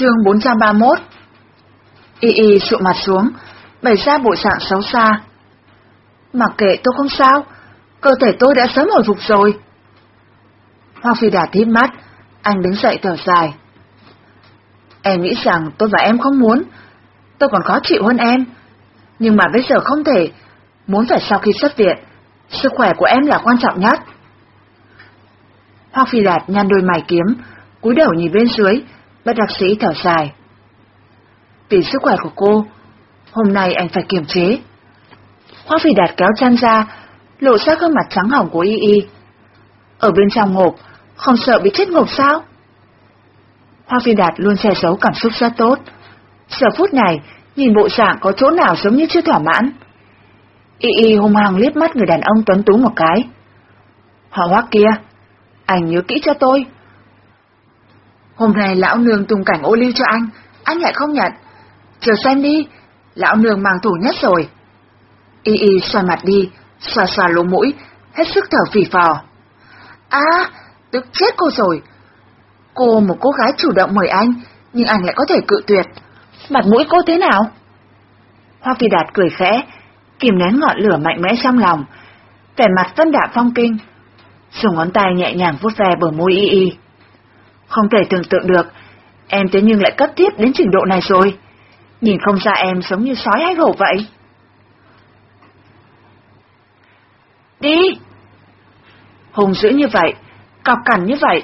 Chương 431 Y Y sụ mặt xuống, bày ra bộ dạng xấu xa. Mặc kệ tôi không sao, cơ thể tôi đã sớm hồi phục rồi. Hoa Phi đà thít mắt, anh đứng dậy thở dài. Em nghĩ rằng tôi và em không muốn, tôi còn khó chịu hơn em, nhưng mà bây giờ không thể, muốn phải sau khi xuất viện, sức khỏe của em là quan trọng nhất. Hoa Phi Đạt nhăn đôi mày kiếm, cúi đầu nhìn bên dưới, bất đặc sĩ thở dài. Vì sức khỏe của cô, hôm nay anh phải kiềm chế. Hoa Phi Đạt kéo chăn ra, lộ ra gương mặt trắng hỏng của Y Y. Ở bên trong ngộp, không sợ bị chết ngộp sao? Hoa Phi Đạt luôn che giấu cảm xúc rất tốt. Giờ phút này, nhìn bộ dạng có chỗ nào giống như chưa thỏa mãn. Y Y hung hăng liếc mắt người đàn ông tuấn tú một cái. Họ hoác kia, anh nhớ kỹ cho tôi. Hôm nay lão nương tung cảnh ô lưu cho anh, anh lại không nhận. Chờ xem đi, lão nương mang thủ nhất rồi. Y Y xoa mặt đi, xoa xoa lỗ mũi, hết sức thở phì phò. À, tức chết cô rồi. Cô một cô gái chủ động mời anh, nhưng anh lại có thể cự tuyệt. Mặt mũi cô thế nào? Hoa Phi Đạt cười khẽ, kìm nén ngọn lửa mạnh mẽ trong lòng, vẻ mặt vân đạm phong kinh, dùng ngón tay nhẹ nhàng vuốt ve bờ môi y y. Không thể tưởng tượng được, em thế nhưng lại cấp thiết đến trình độ này rồi. Nhìn không ra em giống như sói hay hổ vậy. Đi! Hùng dữ như vậy, cọc cằn như vậy,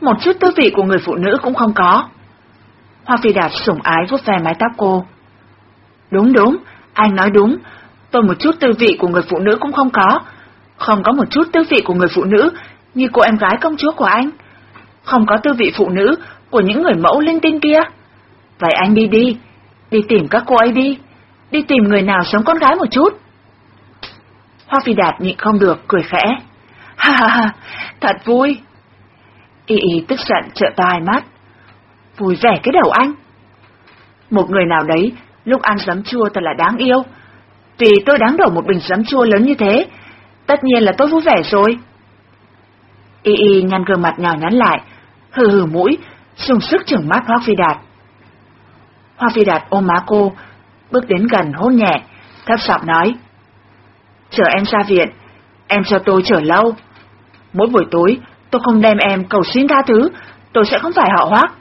một chút tư vị của người phụ nữ cũng không có. Hoa Phi Đạt sủng ái vuốt ve mái tóc cô. Đúng đúng, anh nói đúng, tôi một chút tư vị của người phụ nữ cũng không có, không có một chút tư vị của người phụ nữ như cô em gái công chúa của anh, không có tư vị phụ nữ của những người mẫu linh tinh kia. Vậy anh đi đi, đi tìm các cô ấy đi, đi tìm người nào sống con gái một chút. Hoa Phi Đạt nhịn không được, cười khẽ. Ha ha ha, thật vui. Y y tức giận trợ to hai mắt. Vui vẻ cái đầu anh. Một người nào đấy, lúc ăn giấm chua thật là đáng yêu. Vì tôi đáng đổ một bình giấm chua lớn như thế, tất nhiên là tôi vui vẻ rồi. Y y nhăn gương mặt nhỏ nhắn lại, hừ hừ mũi, dùng sức chừng mắt Hoa Phi Đạt. Hoa Phi Đạt ôm má cô, bước đến gần hôn nhẹ, thấp giọng nói. Chờ em ra viện, em cho tôi chờ lâu. Mỗi buổi tối, tôi không đem em cầu xin tha thứ, tôi sẽ không phải họ hoác.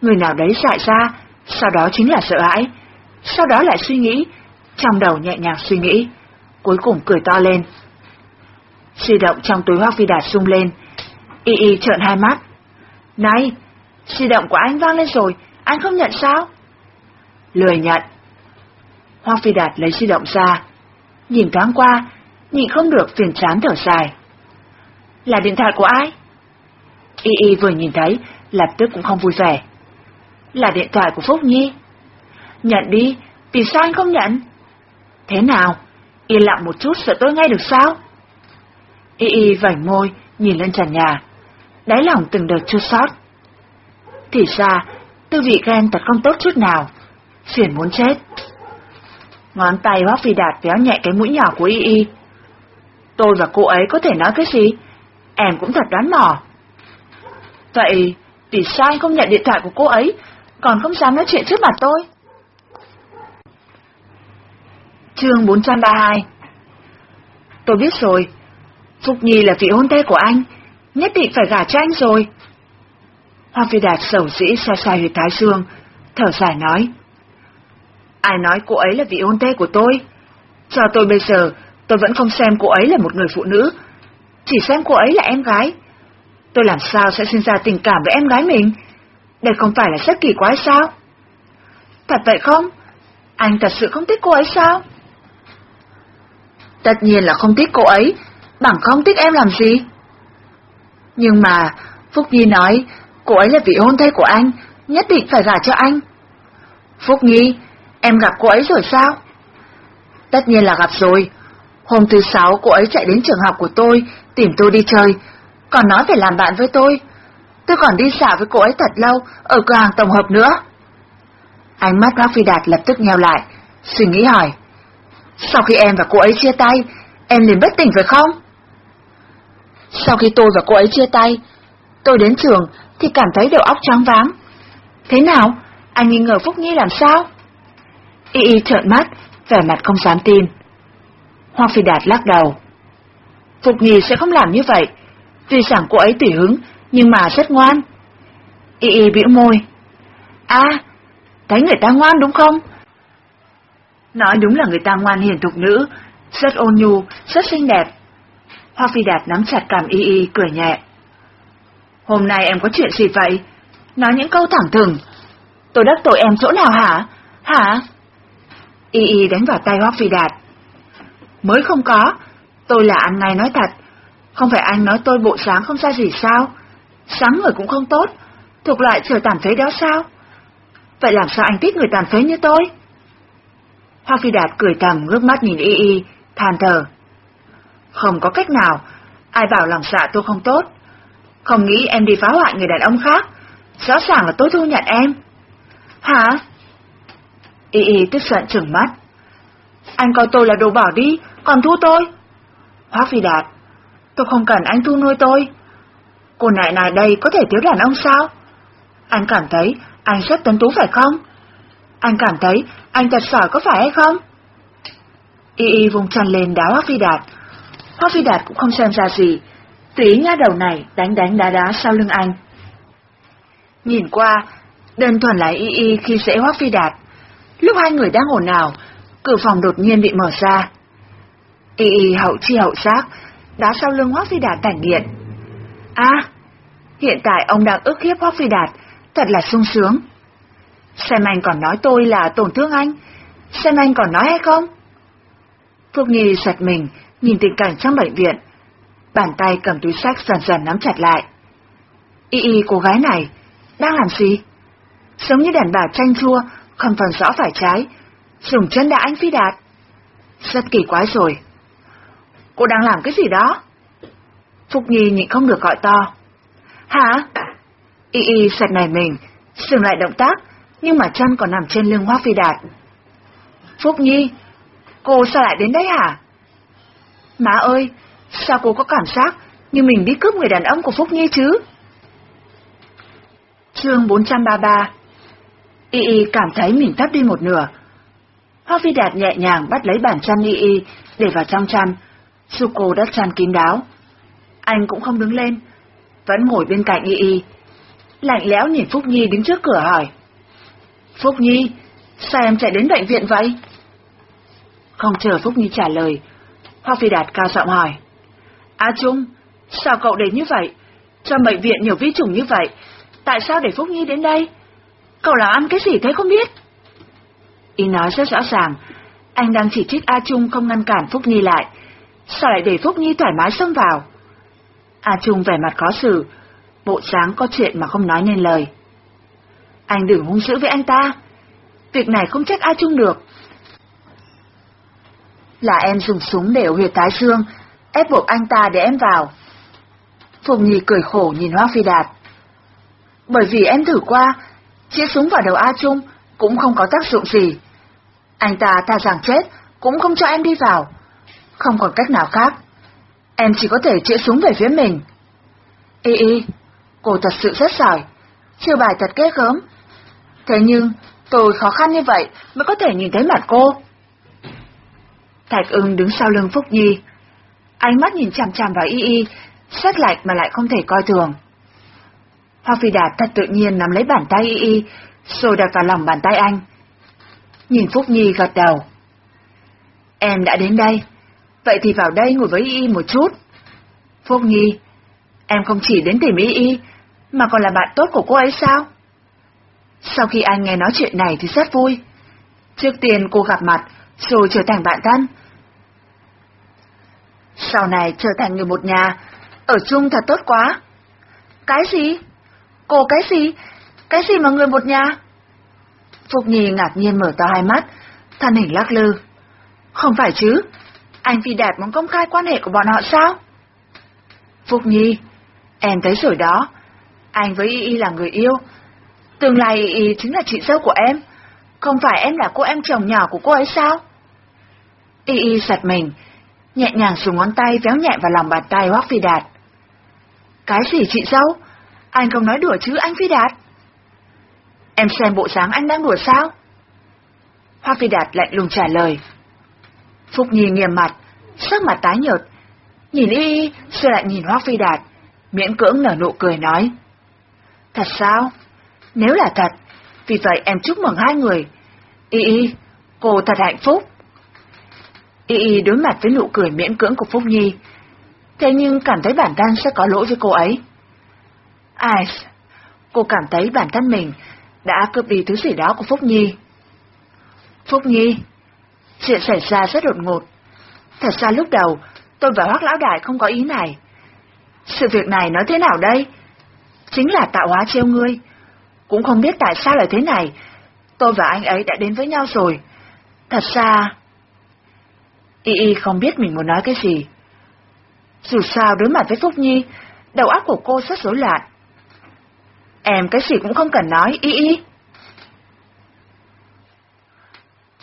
Người nào đấy dại ra, sau đó chính là sợ hãi, sau đó lại suy nghĩ, trong đầu nhẹ nhàng suy nghĩ, cuối cùng cười to lên. Di động trong túi Hoa Phi Đạt sung lên, y y trợn hai mắt. Này, di động của anh vang lên rồi, anh không nhận sao? Lười nhận. Hoa Phi Đạt lấy di động ra, nhìn thoáng qua, nhịn không được phiền chán thở dài. Là điện thoại của ai? Y Y vừa nhìn thấy, lập tức cũng không vui vẻ. Là điện thoại của Phúc Nhi. Nhận đi, vì sao anh không nhận? Thế nào? Yên lặng một chút sợ tôi nghe được sao? Y Y vảnh môi, nhìn lên trần nhà. Đáy lòng từng đợt chua sót. Thì ra, tư vị ghen thật không tốt chút nào. Phiền muốn chết. Ngón tay Hoác Phi Đạt véo nhẹ cái mũi nhỏ của Y Y. Tôi và cô ấy có thể nói cái gì? Em cũng thật đoán mò. Vậy, vì sao anh không nhận điện thoại của cô ấy, còn không dám nói chuyện trước mặt tôi? Chương 432 Tôi biết rồi, Phúc Nhi là vị hôn thê của anh, nhất định phải gả cho anh rồi. Hoa Phi Đạt sầu dĩ xa xa huyệt thái dương, thở dài nói. Ai nói cô ấy là vị hôn thê của tôi? Cho tôi bây giờ, tôi vẫn không xem cô ấy là một người phụ nữ, chỉ xem cô ấy là em gái. Tôi làm sao sẽ sinh ra tình cảm với em gái mình? Đây không phải là rất kỳ quái sao? Thật vậy không? Anh thật sự không thích cô ấy sao? Tất nhiên là không thích cô ấy, bằng không thích em làm gì? Nhưng mà, Phúc Nhi nói, cô ấy là vị hôn thê của anh, nhất định phải gả cho anh. Phúc Nhi, em gặp cô ấy rồi sao? Tất nhiên là gặp rồi. Hôm thứ sáu cô ấy chạy đến trường học của tôi, tìm tôi đi chơi, còn nói phải làm bạn với tôi. Tôi còn đi xả với cô ấy thật lâu, ở cửa hàng tổng hợp nữa. Ánh mắt Bác Phi Đạt lập tức nheo lại, suy nghĩ hỏi. Sau khi em và cô ấy chia tay, em liền bất tỉnh phải không? Sau khi tôi và cô ấy chia tay, tôi đến trường thì cảm thấy đầu óc trắng váng, Thế nào? Anh nghi ngờ Phúc Nhi làm sao? Y Y trợn mắt, vẻ mặt không dám tin. Hoa Phi Đạt lắc đầu. Phục Nhi sẽ không làm như vậy. Tuy rằng cô ấy tùy hứng, nhưng mà rất ngoan. Y Y bĩu môi. À, thấy người ta ngoan đúng không? Nói đúng là người ta ngoan hiền thục nữ, rất ôn nhu, rất xinh đẹp. Hoa Phi Đạt nắm chặt cảm Y Y cười nhẹ. Hôm nay em có chuyện gì vậy? Nói những câu thẳng thừng. Tôi đắc tội em chỗ nào hả? Hả? Y Y đánh vào tay Hoa Phi Đạt. Mới không có, tôi là ăn ngay nói thật. Không phải anh nói tôi bộ sáng không ra gì sao? Sáng người cũng không tốt, thuộc loại trời tàn phế đó sao? Vậy làm sao anh thích người tàn phế như tôi? Hoa Phi Đạt cười thầm ngước mắt nhìn Y Y, than thở. Không có cách nào, ai bảo lòng dạ tôi không tốt. Không nghĩ em đi phá hoại người đàn ông khác, rõ ràng là tôi thu nhận em. Hả? Y Y tức giận trừng mắt. Anh coi tôi là đồ bỏ đi, còn thu tôi. Hoác Phi Đạt, tôi không cần anh thu nuôi tôi. Cô nại này đây có thể thiếu đàn ông sao? Anh cảm thấy anh rất tuấn tú phải không? Anh cảm thấy anh thật giỏi có phải hay không? Y Y vùng chân lên đá Hoác Phi Đạt. Hoa Phi Đạt cũng không xem ra gì, tỷ nha đầu này đánh đánh đá đá sau lưng anh. Nhìn qua, đơn thuần là Y Y khi dễ Hoa Phi Đạt. Lúc hai người đang ồn ào, cửa phòng đột nhiên bị mở ra. Y Y hậu chi hậu giác, đá sau lưng Hoa Phi Đạt tảnh điện. À, hiện tại ông đang ức hiếp Hoa Phi Đạt, thật là sung sướng. Xem anh còn nói tôi là tổn thương anh, xem anh còn nói hay không? Phúc Nhi giật mình, nhìn tình cảnh trong bệnh viện. Bàn tay cầm túi sách dần dần nắm chặt lại. Y y cô gái này, đang làm gì? Giống như đàn bà tranh chua, không phần rõ phải trái, dùng chân đã anh Phi Đạt. Rất kỳ quái rồi. Cô đang làm cái gì đó? Phúc Nhi nhịn không được gọi to. Hả? Y y sạch này mình, dừng lại động tác, nhưng mà chân còn nằm trên lưng Hoa Phi Đạt. Phúc Nhi, cô sao lại đến đây hả? Má ơi, sao cô có cảm giác như mình đi cướp người đàn ông của Phúc Nhi chứ? Chương 433 Y Y cảm thấy mình thấp đi một nửa. Hoa Phi Đạt nhẹ nhàng bắt lấy bàn chăn Y Y để vào trong chăn, su cô đã chăn kín đáo. Anh cũng không đứng lên, vẫn ngồi bên cạnh Y Y. Lạnh lẽo nhìn Phúc Nhi đứng trước cửa hỏi. Phúc Nhi, sao em chạy đến bệnh viện vậy? Không chờ Phúc Nhi trả lời, Hoa Phi Đạt cao giọng hỏi. A Trung, sao cậu đến như vậy? Trong bệnh viện nhiều vi trùng như vậy, tại sao để Phúc Nhi đến đây? Cậu làm ăn cái gì thế không biết? Y nói rất rõ ràng, anh đang chỉ trích A Trung không ngăn cản Phúc Nhi lại, sao lại để Phúc Nhi thoải mái xông vào? A Trung vẻ mặt khó xử, bộ dáng có chuyện mà không nói nên lời. Anh đừng hung dữ với anh ta, việc này không trách A Trung được. Là em dùng súng để huyệt thái dương, ép buộc anh ta để em vào. Phùng Nhi cười khổ nhìn Hoa Phi Đạt. Bởi vì em thử qua, chĩa súng vào đầu A Trung cũng không có tác dụng gì. Anh ta ta rằng chết, cũng không cho em đi vào. Không còn cách nào khác. Em chỉ có thể chĩa súng về phía mình. Y y, cô thật sự rất giỏi. chưa bài thật ghê gớm. Thế nhưng, tôi khó khăn như vậy mới có thể nhìn thấy mặt cô. Thạch ưng đứng sau lưng Phúc Nhi. Ánh mắt nhìn chằm chằm vào y y, sắc lạnh mà lại không thể coi thường. Hoa Phi Đạt thật tự nhiên nắm lấy bàn tay y y, rồi đặt vào lòng bàn tay anh. Nhìn Phúc Nhi gật đầu. Em đã đến đây, vậy thì vào đây ngồi với y y một chút. Phúc Nhi, em không chỉ đến tìm y y, mà còn là bạn tốt của cô ấy sao? Sau khi anh nghe nói chuyện này thì rất vui. Trước tiên cô gặp mặt, rồi trở thành bạn thân. Sau này trở thành người một nhà, ở chung thật tốt quá. Cái gì? Cô cái gì? Cái gì mà người một nhà? Phúc Nhi ngạc nhiên mở to hai mắt, thân hình lắc lư. Không phải chứ, anh Phi Đạt muốn công khai quan hệ của bọn họ sao? Phúc Nhi, em thấy rồi đó, anh với Y Y là người yêu. Tương lai Y Y chính là chị dâu của em, không phải em là cô em chồng nhỏ của cô ấy sao? Y Y giật mình, nhẹ nhàng dùng ngón tay véo nhẹ vào lòng bàn tay Hoác Phi Đạt. Cái gì chị dâu? Anh không nói đùa chứ anh Phi Đạt? Em xem bộ dáng anh đang đùa sao? Hoa Phi Đạt lạnh lùng trả lời. Phúc Nhi nghiêm mặt, sắc mặt tái nhợt, nhìn y y rồi lại nhìn Hoa Phi Đạt, miễn cưỡng nở nụ cười nói. Thật sao? Nếu là thật, vì vậy em chúc mừng hai người. Y y, cô thật hạnh phúc. Y y đối mặt với nụ cười miễn cưỡng của Phúc Nhi, thế nhưng cảm thấy bản thân sẽ có lỗi với cô ấy. Ai, cô cảm thấy bản thân mình đã cướp đi thứ gì đó của Phúc Nhi. Phúc Nhi, chuyện xảy ra rất đột ngột. Thật ra lúc đầu, tôi và Hoác Lão Đại không có ý này. Sự việc này nói thế nào đây? Chính là tạo hóa treo ngươi. Cũng không biết tại sao lại thế này. Tôi và anh ấy đã đến với nhau rồi. Thật ra... Y Y không biết mình muốn nói cái gì. Dù sao đối mặt với Phúc Nhi, đầu óc của cô rất rối loạn. Em cái gì cũng không cần nói, Y Y.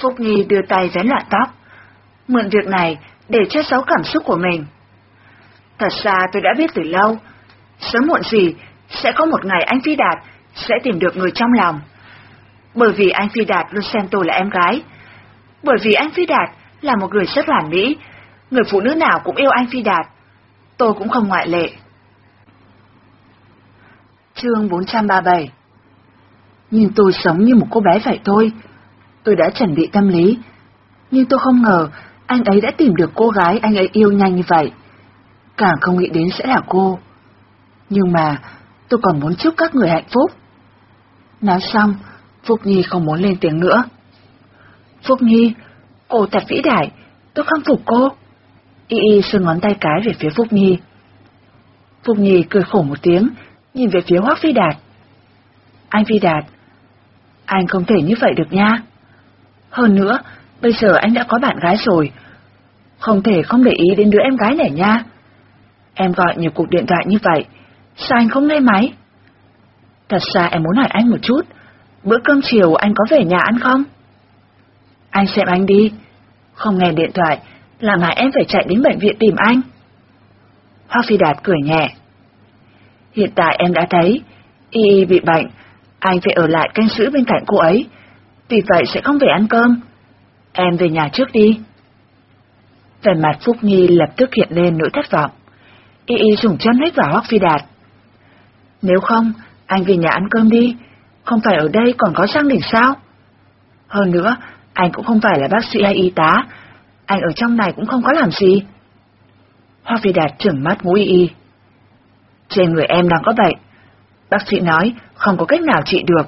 Phúc Nhi đưa tay vén loạn tóc, mượn việc này để che giấu cảm xúc của mình. Thật ra tôi đã biết từ lâu, sớm muộn gì sẽ có một ngày anh Phi Đạt sẽ tìm được người trong lòng. Bởi vì anh Phi Đạt luôn xem tôi là em gái. Bởi vì anh Phi Đạt là một người rất hoàn mỹ, người phụ nữ nào cũng yêu anh Phi Đạt. Tôi cũng không ngoại lệ. Chương 437 Nhìn tôi sống như một cô bé vậy thôi. Tôi đã chuẩn bị tâm lý, nhưng tôi không ngờ anh ấy đã tìm được cô gái anh ấy yêu nhanh như vậy. Càng không nghĩ đến sẽ là cô. Nhưng mà tôi còn muốn chúc các người hạnh phúc. Nói xong, Phúc Nhi không muốn lên tiếng nữa. Phúc Nhi, cô thật vĩ đại, tôi không phục cô. Y Y sưng ngón tay cái về phía Phúc Nhi. Phúc Nhi cười khổ một tiếng, nhìn về phía Hoác Phi Đạt. Anh Phi Đạt, anh không thể như vậy được nha. Hơn nữa, bây giờ anh đã có bạn gái rồi. Không thể không để ý đến đứa em gái này nha. Em gọi nhiều cuộc điện thoại như vậy, sao anh không nghe máy? Thật ra em muốn hỏi anh một chút, bữa cơm chiều anh có về nhà ăn không? Anh xem anh đi, không nghe điện thoại, làm hại em phải chạy đến bệnh viện tìm anh. Hoa Phi Đạt cười nhẹ. Hiện tại em đã thấy, Y Y bị bệnh, anh phải ở lại canh giữ bên cạnh cô ấy, vì vậy sẽ không về ăn cơm. Em về nhà trước đi. Về mặt Phúc Nhi lập tức hiện lên nỗi thất vọng. Y Y dùng chân hết vào Hoa Phi Đạt. Nếu không, anh về nhà ăn cơm đi, không phải ở đây còn có Giang Đình sao? Hơn nữa, anh cũng không phải là bác sĩ hay y tá, anh ở trong này cũng không có làm gì. Hoa Phi Đạt trừng mắt ngũ y y. Trên người em đang có bệnh. Bác sĩ nói không có cách nào trị được,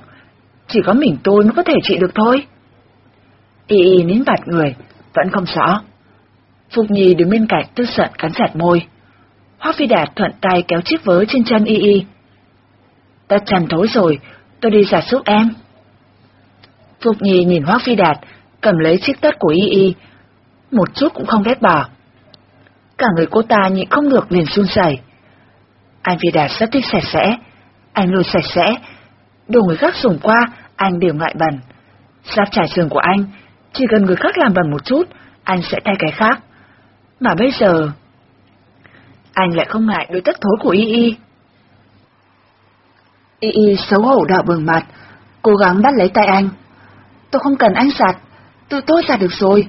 chỉ có mình tôi mới có thể trị được thôi. Y y nín bạt người, vẫn không rõ. Phục Nhi đứng bên cạnh tức giận cắn chặt môi. Hoa Phi Đạt thuận tay kéo chiếc vớ trên chân y y. Ta trần thối rồi, tôi đi giả giúp em. Phục Nhi nhìn Hoa Phi Đạt, cầm lấy chiếc tất của y y, một chút cũng không ghét bỏ. Cả người cô ta nhịn không được liền run rẩy. Anh Phi Đạt rất thích sạch sẽ, anh luôn sạch sẽ, đồ người khác dùng qua, anh đều ngại bẩn. giáp trải giường của anh, chỉ cần người khác làm bẩn một chút, anh sẽ thay cái khác. Mà bây giờ... Anh lại không ngại đôi tất thối của Y Y. Y Y xấu hổ đỏ bừng mặt, cố gắng bắt lấy tay anh. Tôi không cần anh sạch, tự tôi ra được rồi.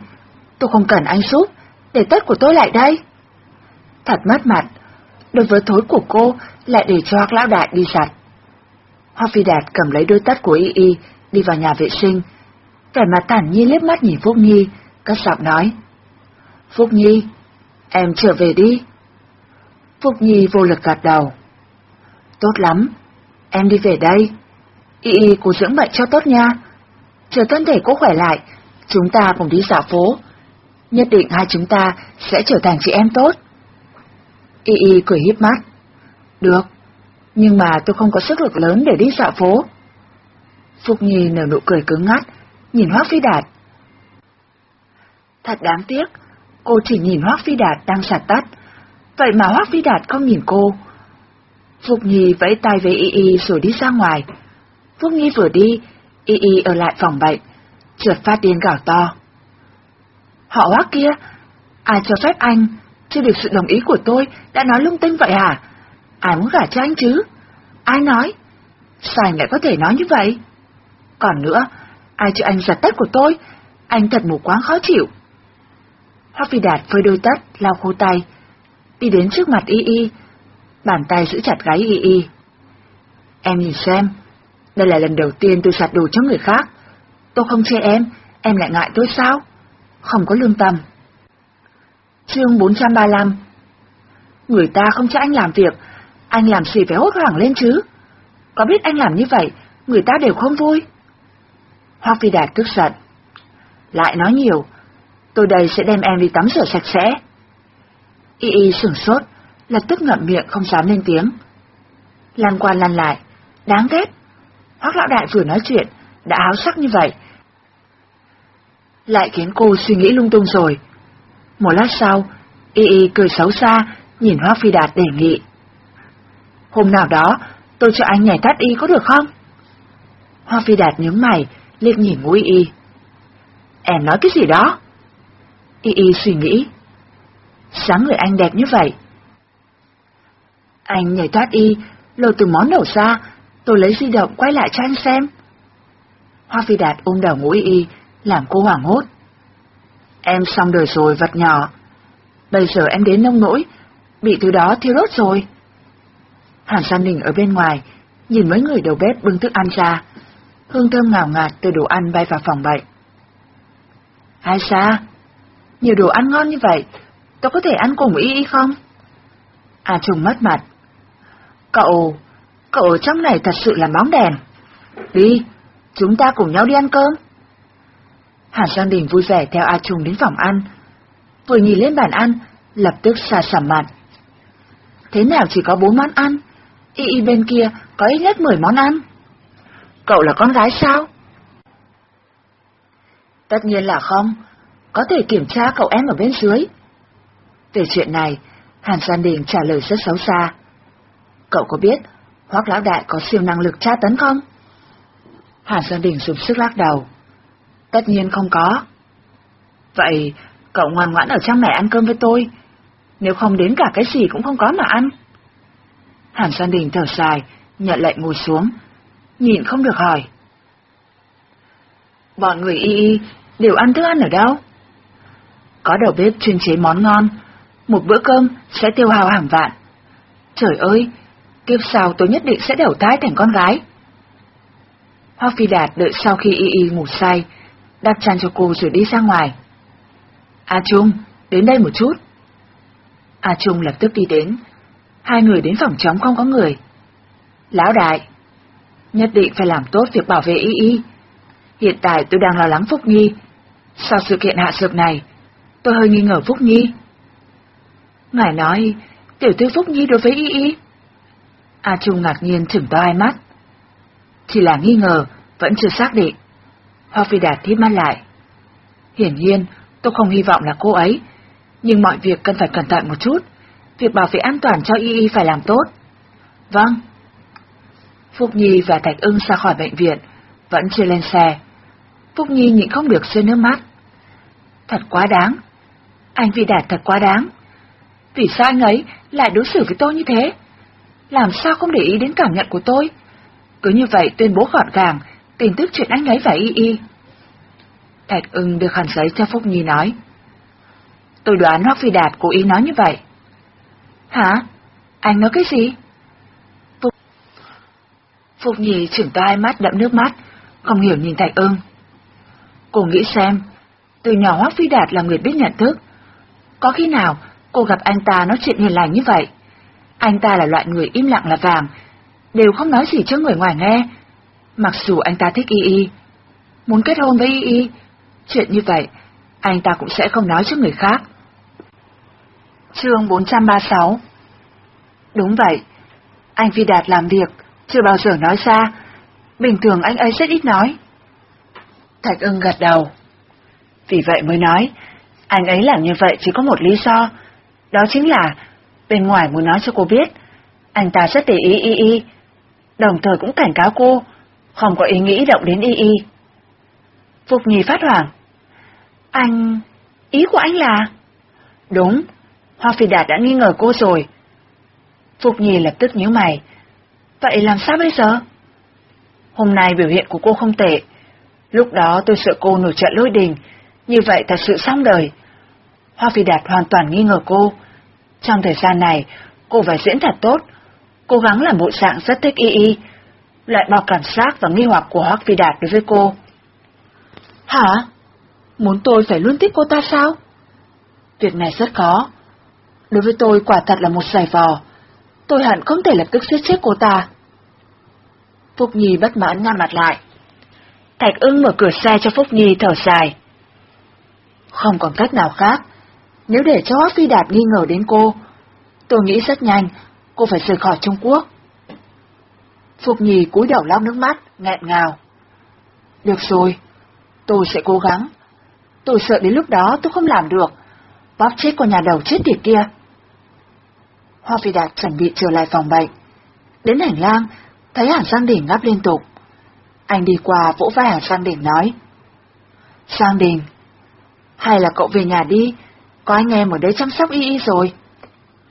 Tôi không cần anh giúp, để tất của tôi lại đây. Thật mất mặt, đối với thối của cô lại để cho lão đại đi sạch. Hoa Phi Đạt cầm lấy đôi tất của Y Y, đi vào nhà vệ sinh. Vẻ mặt tản nhiên liếc mắt nhìn Phúc Nhi, cất giọng nói. Phúc Nhi, em trở về đi. Phúc Nhi vô lực gật đầu. Tốt lắm, em đi về đây. Y Y cố dưỡng bệnh cho tốt nha. Chờ thân thể cô khỏe lại, chúng ta cùng đi dạo phố. Nhất định hai chúng ta sẽ trở thành chị em tốt. Y Y cười híp mắt. Được, nhưng mà tôi không có sức lực lớn để đi dạo phố. Phục Nhi nở nụ cười cứng ngắt, nhìn Hoác Phi Đạt. Thật đáng tiếc, cô chỉ nhìn Hoác Phi Đạt đang sạt tắt, vậy mà Hoác Phi Đạt không nhìn cô. Phục Nhi vẫy tay với Y Y rồi đi ra ngoài. Phúc Nhi vừa đi, Y Y ở lại phòng bệnh, trượt phát điên gào to. Họ Hoác kia, ai cho phép anh, chưa được sự đồng ý của tôi, đã nói lung tinh vậy hả? Ai muốn gả cho anh chứ? Ai nói? Sao anh lại có thể nói như vậy? Còn nữa, ai cho anh giật tất của tôi? Anh thật mù quáng khó chịu. Hoác Phi Đạt phơi đôi tất, lau khô tay, đi đến trước mặt Y Y, bàn tay giữ chặt gáy Y Y. Em nhìn xem, đây là lần đầu tiên tôi sạt đồ cho người khác. Tôi không chê em, em lại ngại tôi sao? Không có lương tâm. Chương 435 Người ta không cho anh làm việc, anh làm gì phải hốt hoảng lên chứ? Có biết anh làm như vậy, người ta đều không vui. Hoa Phi Đạt tức giận. Lại nói nhiều, tôi đây sẽ đem em đi tắm rửa sạch sẽ. Y Y sửng sốt, lập tức ngậm miệng không dám lên tiếng. Lan qua lan lại, đáng ghét. Hoác lão đại vừa nói chuyện, đã áo sắc như vậy. Lại khiến cô suy nghĩ lung tung rồi. Một lát sau, Y Y cười xấu xa, nhìn Hoác Phi Đạt đề nghị. Hôm nào đó, tôi cho anh nhảy tắt Y có được không? Hoa Phi Đạt nhướng mày, liếc nhìn mũi Y. Em nói cái gì đó? Y Y suy nghĩ. Sáng người anh đẹp như vậy. Anh nhảy thoát Y, lột từ món đầu ra, tôi lấy di động quay lại cho anh xem. Hoa Phi Đạt ôm đầu ngũ Y, y làm cô hoảng hốt. Em xong đời rồi vật nhỏ. Bây giờ em đến nông nỗi, bị thứ đó thiêu đốt rồi. Hàn San Ninh ở bên ngoài, nhìn mấy người đầu bếp bưng thức ăn ra. Hương thơm ngào ngạt từ đồ ăn bay vào phòng bệnh. Hai xa, nhiều đồ ăn ngon như vậy, tôi có thể ăn cùng y y không? À trùng mất mặt. Cậu, cậu ở trong này thật sự là bóng đèn. Đi, chúng ta cùng nhau đi ăn cơm. Hàn Giang Đình vui vẻ theo A Trung đến phòng ăn. Vừa nhìn lên bàn ăn, lập tức xa sầm mặt. Thế nào chỉ có bốn món ăn? Y y bên kia có ít nhất mười món ăn. Cậu là con gái sao? Tất nhiên là không, có thể kiểm tra cậu em ở bên dưới. Về chuyện này, Hàn Giang Đình trả lời rất xấu xa. Cậu có biết Hoác Lão Đại có siêu năng lực tra tấn không? Hàn Sơn Đình dùng sức lắc đầu. Tất nhiên không có. Vậy, cậu ngoan ngoãn ở trong này ăn cơm với tôi, nếu không đến cả cái gì cũng không có mà ăn. Hàn Sơn Đình thở dài, nhận lệnh ngồi xuống, nhìn không được hỏi. Bọn người y y đều ăn thức ăn ở đâu? Có đầu bếp chuyên chế món ngon, một bữa cơm sẽ tiêu hao hàng vạn. Trời ơi, kiếp sau tôi nhất định sẽ đầu thai thành con gái. Hoa Phi Đạt đợi sau khi y y ngủ say, đặt chăn cho cô rồi đi ra ngoài. A Trung, đến đây một chút. A Trung lập tức đi đến. Hai người đến phòng trống không có người. Lão đại, nhất định phải làm tốt việc bảo vệ y y. Hiện tại tôi đang lo lắng Phúc Nhi. Sau sự kiện hạ dược này, tôi hơi nghi ngờ Phúc Nhi. Ngài nói, tiểu thư Phúc Nhi đối với y y. A Trung ngạc nhiên chừng to hai mắt. Chỉ là nghi ngờ, vẫn chưa xác định. Hoa Phi Đạt thiết mắt lại. Hiển nhiên, tôi không hy vọng là cô ấy, nhưng mọi việc cần phải cẩn thận một chút. Việc bảo vệ an toàn cho Y Y phải làm tốt. Vâng. Phúc Nhi và Thạch ưng ra khỏi bệnh viện, vẫn chưa lên xe. Phúc Nhi nhịn không được rơi nước mắt. Thật quá đáng. Anh Vi Đạt thật quá đáng. Vì sao anh ấy lại đối xử với tôi như thế? Làm sao không để ý đến cảm nhận của tôi? Cứ như vậy tuyên bố gọn gàng, tin tức chuyện anh ấy và Y Y. Thạch ưng đưa khăn giấy cho Phúc Nhi nói. Tôi đoán Hoắc Phi Đạt cố ý nói như vậy. Hả? Anh nói cái gì? Phúc, Phúc Nhi chuyển to hai mắt đậm nước mắt, không hiểu nhìn Thạch ưng. Cô nghĩ xem, từ nhỏ Hoắc Phi Đạt là người biết nhận thức. Có khi nào cô gặp anh ta nói chuyện hiền lành như vậy? Anh ta là loại người im lặng là vàng, đều không nói gì cho người ngoài nghe. Mặc dù anh ta thích Y Y, muốn kết hôn với Y Y, chuyện như vậy, anh ta cũng sẽ không nói cho người khác. Chương 436 Đúng vậy, anh Phi Đạt làm việc, chưa bao giờ nói ra, bình thường anh ấy rất ít nói. Thạch ưng gật đầu. Vì vậy mới nói, anh ấy làm như vậy chỉ có một lý do, đó chính là bên ngoài muốn nói cho cô biết, anh ta rất để ý Y Y, đồng thời cũng cảnh cáo cô, không có ý nghĩ động đến Y Y. Phục Nhi phát hoảng. Anh... ý của anh là... Đúng, Hoa Phi Đạt đã nghi ngờ cô rồi. Phục Nhi lập tức nhíu mày. Vậy làm sao bây giờ? Hôm nay biểu hiện của cô không tệ. Lúc đó tôi sợ cô nổi trận lôi đình, như vậy thật sự xong đời. Hoa Phi Đạt hoàn toàn nghi ngờ cô. Trong thời gian này, cô phải diễn thật tốt, cố gắng làm bộ dạng rất thích y y, loại bỏ cảm giác và nghi hoặc của Hoa Phi Đạt đối với cô. Hả? Muốn tôi phải luôn thích cô ta sao? Việc này rất khó. Đối với tôi quả thật là một giải vò. Tôi hẳn không thể lập tức giết chết cô ta. Phúc Nhi bất mãn nhăn mặt lại. Thạch ưng mở cửa xe cho Phúc Nhi thở dài. Không còn cách nào khác. Nếu để cho Hoác Phi Đạt nghi ngờ đến cô, tôi nghĩ rất nhanh cô phải rời khỏi Trung Quốc. Phục Nhi cúi đầu lau nước mắt, nghẹn ngào. Được rồi, tôi sẽ cố gắng. Tôi sợ đến lúc đó tôi không làm được. Bóp chết con nhà đầu chết tiệt kia. Hoa Phi Đạt chuẩn bị trở lại phòng bệnh. Đến hành lang, thấy Hàn Giang Đình ngáp liên tục. Anh đi qua vỗ vai Hàn Giang Đình nói. Giang Đình, hay là cậu về nhà đi, có anh em ở đấy chăm sóc y y rồi.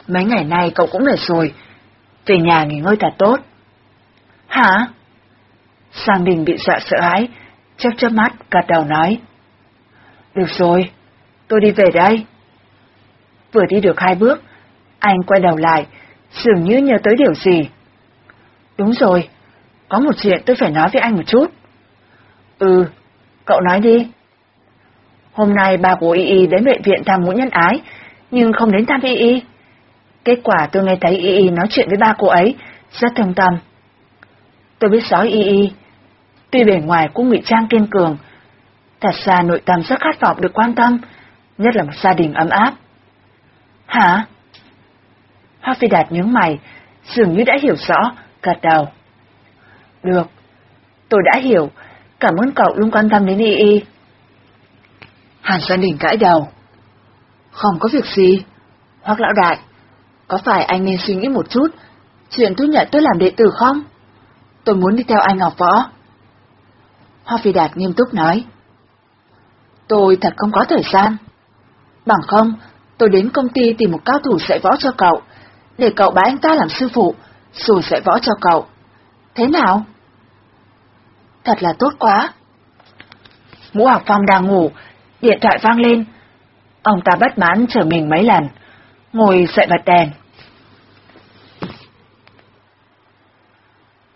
Mấy ngày nay cậu cũng mệt rồi, về nhà nghỉ ngơi thật tốt. Hả? Sang Đình bị dọa sợ hãi, chớp chớp mắt, gật đầu nói. Được rồi, tôi đi về đây. Vừa đi được hai bước, anh quay đầu lại, dường như nhớ tới điều gì. Đúng rồi, có một chuyện tôi phải nói với anh một chút. Ừ, cậu nói đi. Hôm nay bà của Y Y đến bệnh viện thăm mũi nhân ái, nhưng không đến thăm Y Y. Kết quả tôi nghe thấy Y Y nói chuyện với ba cô ấy, rất thương tâm. Tôi biết rõ Y Y, tuy bề ngoài cũng ngụy trang kiên cường, thật ra nội tâm rất khát vọng được quan tâm, nhất là một gia đình ấm áp. Hả? Hoa Phi Đạt nhướng mày, dường như đã hiểu rõ, gật đầu. Được, tôi đã hiểu, cảm ơn cậu luôn quan tâm đến Y Y. Hàn Gia Đình cãi đầu. Không có việc gì. Hoác lão đại, có phải anh nên suy nghĩ một chút, chuyện tôi nhận tôi làm đệ tử không? Tôi muốn đi theo anh học võ. Hoa Phi Đạt nghiêm túc nói. Tôi thật không có thời gian. Bằng không, tôi đến công ty tìm một cao thủ dạy võ cho cậu, để cậu bái anh ta làm sư phụ, rồi dạy võ cho cậu. Thế nào? Thật là tốt quá. Ngũ Học Phong đang ngủ, điện thoại vang lên. Ông ta bất mãn trở mình mấy lần, ngồi dậy bật đèn.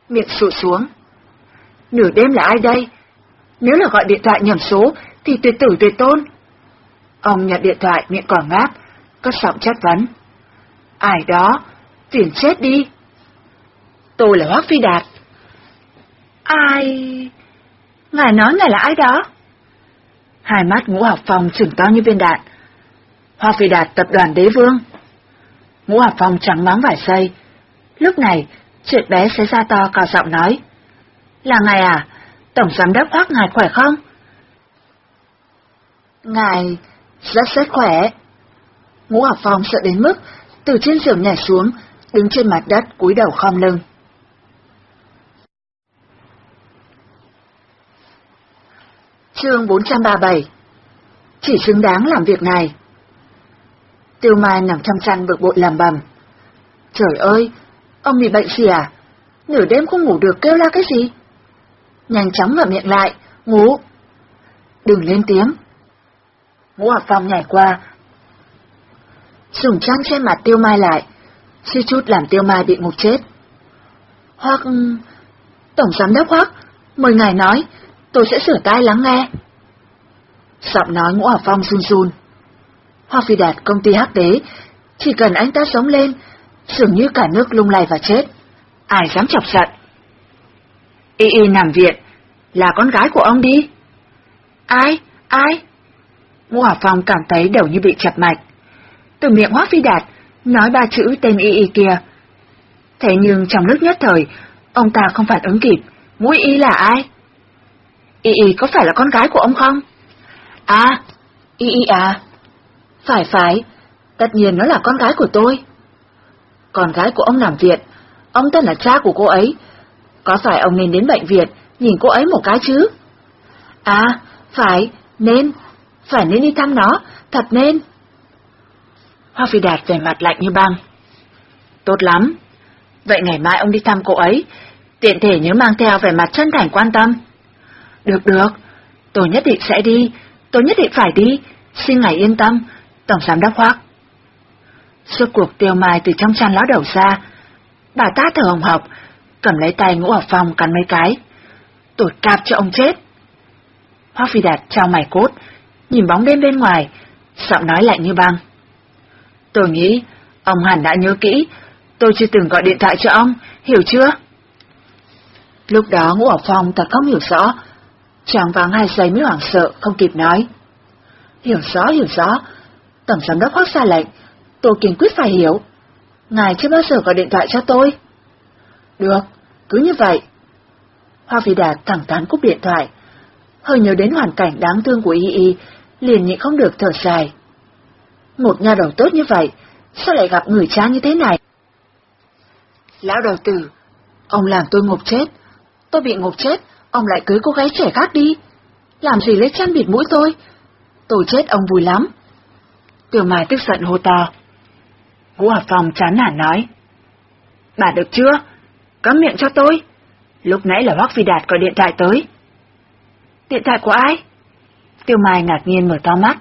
Miệng sụt xuống. Nửa đêm là ai đây? Nếu là gọi điện thoại nhầm số, thì tuyệt tử tuyệt tôn. Ông nhận điện thoại miệng còn ngáp, có giọng chất vấn. Ai đó, phiền chết đi. Tôi là Hoác Phi Đạt. Ai... Ngài nói ngài là ai đó? Hai mắt ngũ học phong trừng to như viên đạn. Hoa Phi Đạt tập đoàn đế vương. Ngũ học phong trắng mắng vài giây. Lúc này, chuyện bé sẽ ra to cao giọng nói. Là ngài à? Tổng giám đốc Hoác ngài khỏe không? Ngài rất rất khỏe. Ngũ học phong sợ đến mức từ trên giường nhảy xuống, đứng trên mặt đất cúi đầu khom lưng. Chương 437 Chỉ xứng đáng làm việc này. Tiêu Mai nằm trong chăn bực bội làm bầm. Trời ơi, ông bị bệnh gì à? Nửa đêm không ngủ được kêu la cái gì? Nhanh chóng ngậm miệng lại, ngủ. Đừng lên tiếng. Ngũ Học Phong nhảy qua. Dùng chăn che mặt Tiêu Mai lại, suy chút làm Tiêu Mai bị ngục chết. Hoặc... Tổng giám đốc Hoác, mời ngài nói, tôi sẽ sửa tai lắng nghe. Giọng nói ngũ Hòa Phong run run. Hoa Phi Đạt công ty hắc tế chỉ cần anh ta sống lên, dường như cả nước lung lay và chết. Ai dám chọc giận? Y Y nằm viện, là con gái của ông đi. Ai? Ai? Ngũ Hòa Phong cảm thấy đầu như bị chập mạch. Từ miệng Hoa Phi Đạt, nói ba chữ tên Y Y kia. Thế nhưng trong lúc nhất thời, ông ta không phản ứng kịp, mũi Y là ai? Y Y có phải là con gái của ông không? À, Y Y à? Phải phải, tất nhiên nó là con gái của tôi. Con gái của ông nằm viện, ông tên là cha của cô ấy. Có phải ông nên đến bệnh viện nhìn cô ấy một cái chứ? À, phải, nên, phải nên đi thăm nó, thật nên. Hoa Phi Đạt về mặt lạnh như băng. Tốt lắm, vậy ngày mai ông đi thăm cô ấy, Tiện thể nhớ mang theo vẻ mặt chân thành quan tâm. Được được, tôi nhất định sẽ đi, tôi nhất định phải đi, xin ngài yên tâm, Tổng Giám Đốc Hoác. Suốt cuộc tiêu mai từ trong chăn ló đầu ra, bà ta thở hồng hộc, cầm lấy tay ngũ ở phòng cắn mấy cái. Tôi cạp cho ông chết. Hoác Phi Đạt trao mày cốt, nhìn bóng đêm bên ngoài, giọng nói lạnh như băng. Tôi nghĩ, ông hẳn đã nhớ kỹ, tôi chưa từng gọi điện thoại cho ông, hiểu chưa? Lúc đó ngũ ở phòng thật không hiểu rõ, chàng vàng hai giây mới hoảng sợ, không kịp nói. Hiểu rõ, hiểu rõ, tổng giám đốc hoác ra lệnh, tôi kiên quyết phải hiểu. Ngài chưa bao giờ gọi điện thoại cho tôi. Được, cứ như vậy. Hoa Phi Đạt thẳng thắn cúp điện thoại, hơi nhớ đến hoàn cảnh đáng thương của Y Y, liền nhịn không được thở dài. Một nhà đầu tốt như vậy, sao lại gặp người cha như thế này? Lão đầu tử, ông làm tôi ngục chết, tôi bị ngục chết, ông lại cưới cô gái trẻ khác đi. Làm gì lấy chăn bịt mũi tôi? Tôi chết ông vui lắm. Tiểu Mai tức giận hô to. Ngũ Hợp Phong chán nản nói. Bà được chưa? Cấm miệng cho tôi. Lúc nãy là Hoác Phi Đạt gọi điện thoại tới. Điện thoại của ai? Tiêu Mai ngạc nhiên mở to mắt.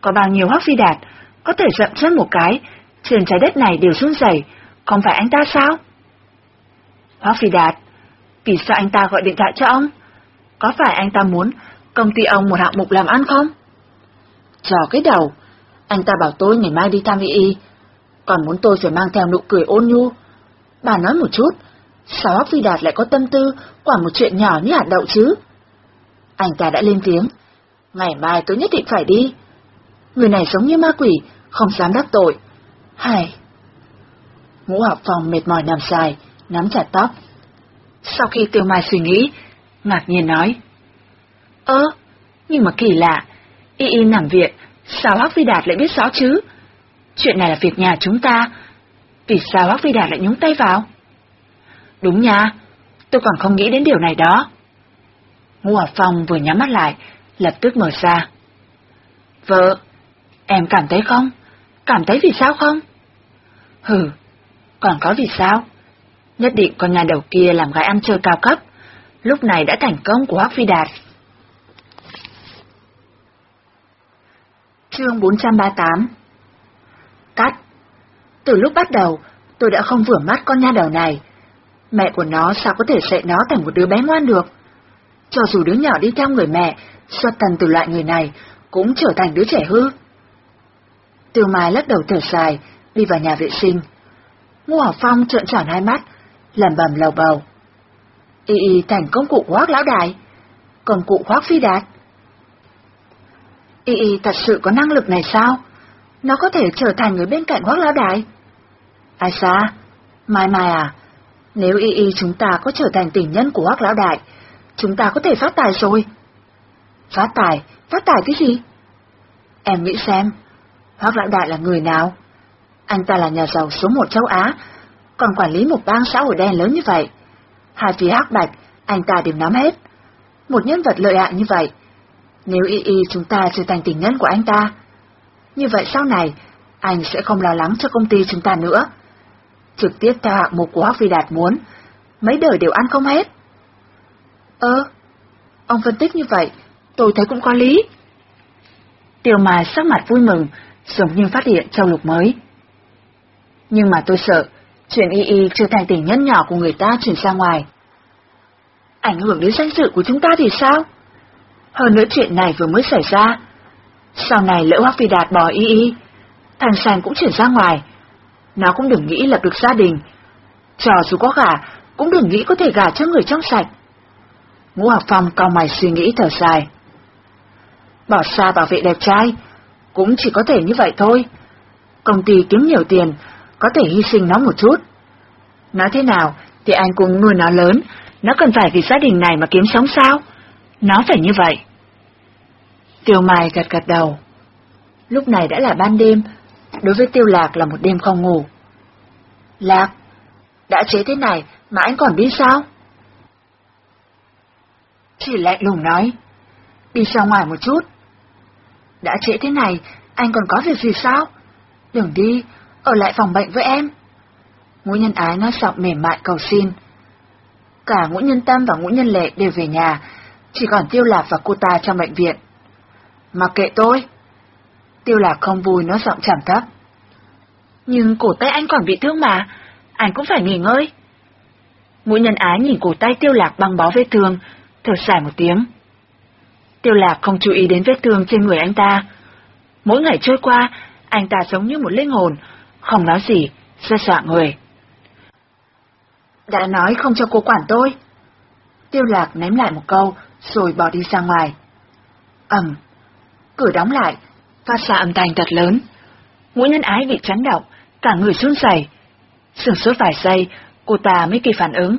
Có bao nhiêu Hoác Phi Đạt, có thể dậm chân một cái, trên trái đất này đều run rẩy, không phải anh ta sao? Hoác Phi Đạt, vì sao anh ta gọi điện thoại cho ông? Có phải anh ta muốn công ty ông một hạng mục làm ăn không? Trò cái đầu, anh ta bảo tôi ngày mai đi thăm y còn muốn tôi phải mang theo nụ cười ôn nhu. Bà nói một chút, sao Hoắc Phi Đạt lại có tâm tư quản một chuyện nhỏ như hạt đậu chứ? Anh ta đã lên tiếng, ngày mai tôi nhất định phải đi. Người này giống như ma quỷ, không dám đắc tội. hài. Ngũ học phòng mệt mỏi nằm dài, nắm chặt tóc. Sau khi tiêu mai suy nghĩ, ngạc nhiên nói. Ơ, nhưng mà kỳ lạ, Y Y nằm viện, sao Hắc Vi Đạt lại biết rõ chứ? Chuyện này là việc nhà chúng ta, vì sao Hắc Vi Đạt lại nhúng tay vào? Đúng nha, tôi còn không nghĩ đến điều này đó. Ngô Hòa Phong vừa nhắm mắt lại, lập tức mở ra. Vợ, em cảm thấy không? Cảm thấy vì sao không? Hừ, còn có vì sao? Nhất định con nhà đầu kia làm gái ăn chơi cao cấp, lúc này đã thành công của Hoác Phi Đạt. Chương 438 Cắt Từ lúc bắt đầu, tôi đã không vừa mắt con nha đầu này. Mẹ của nó sao có thể dạy nó thành một đứa bé ngoan được? Cho dù đứa nhỏ đi theo người mẹ, xuất thân từ loại người này, cũng trở thành đứa trẻ hư. Tiêu Mai lắc đầu thở dài, đi vào nhà vệ sinh. Ngô Hảo Phong trợn tròn hai mắt, làm bầm lầu bầu. Y y thành công cụ hoác lão đại, còn cụ hoác phi đạt. Y y thật sự có năng lực này sao? Nó có thể trở thành người bên cạnh hoác lão đại. Ai xa? Mai mai à, nếu y y chúng ta có trở thành tình nhân của hoác lão đại, chúng ta có thể phát tài rồi. Phát tài? Phát tài cái gì? Em nghĩ xem, hoác lão đại là người nào? Anh ta là nhà giàu số một châu Á, còn quản lý một bang xã hội đen lớn như vậy. Hai phía hắc bạch, anh ta đều nắm hết. Một nhân vật lợi hại như vậy, nếu y y chúng ta trở thành tình nhân của anh ta, như vậy sau này, anh sẽ không lo lắng cho công ty chúng ta nữa. Trực tiếp theo hạng mục của Hoác Phi Đạt muốn, mấy đời đều ăn không hết. Ơ, ông phân tích như vậy, tôi thấy cũng có lý. Tiêu Mai sắc mặt vui mừng, giống như phát hiện châu lục mới. Nhưng mà tôi sợ, chuyện y y trở thành tình nhân nhỏ của người ta chuyển ra ngoài. Ảnh hưởng đến danh dự của chúng ta thì sao? Hơn nữa chuyện này vừa mới xảy ra. Sau này lỡ Hoắc Phi Đạt bỏ y y, thằng Sàn cũng chuyển ra ngoài. Nó cũng đừng nghĩ lập được gia đình. Cho dù có gả, cũng đừng nghĩ có thể gả cho người trong sạch. Ngũ Học Phong cao mày suy nghĩ thở dài. Bỏ xa bảo vệ đẹp trai, cũng chỉ có thể như vậy thôi. Công ty kiếm nhiều tiền, có thể hy sinh nó một chút. Nói thế nào, thì anh cũng nuôi nó lớn, nó cần phải vì gia đình này mà kiếm sống sao? Nó phải như vậy. Tiêu Mai gật gật đầu. Lúc này đã là ban đêm, đối với Tiêu Lạc là một đêm không ngủ. Lạc, đã chế thế này mà anh còn biết sao? Chỉ lạnh lùng nói, đi ra ngoài một chút. Đã trễ thế này, anh còn có việc gì sao? Đừng đi, ở lại phòng bệnh với em. Ngũ nhân ái nói giọng mềm mại cầu xin. Cả ngũ nhân tâm và ngũ nhân lệ đều về nhà, chỉ còn tiêu lạc và cô ta trong bệnh viện. Mặc kệ tôi. Tiêu lạc không vui nó giọng trầm thấp. Nhưng cổ tay anh còn bị thương mà, anh cũng phải nghỉ ngơi. Ngũ nhân ái nhìn cổ tay tiêu lạc băng bó vết thương, thở dài một tiếng. Tiêu lạc không chú ý đến vết thương trên người anh ta. Mỗi ngày trôi qua, anh ta giống như một linh hồn, không nói gì, xe dọa người. Đã nói không cho cô quản tôi. Tiêu lạc ném lại một câu, rồi bỏ đi ra ngoài. ầm, cửa đóng lại, phát ra âm thanh thật lớn. Nguyễn nhân ái bị chấn động, cả người run rẩy. Sừng suốt vài giây, cô ta mới kịp phản ứng,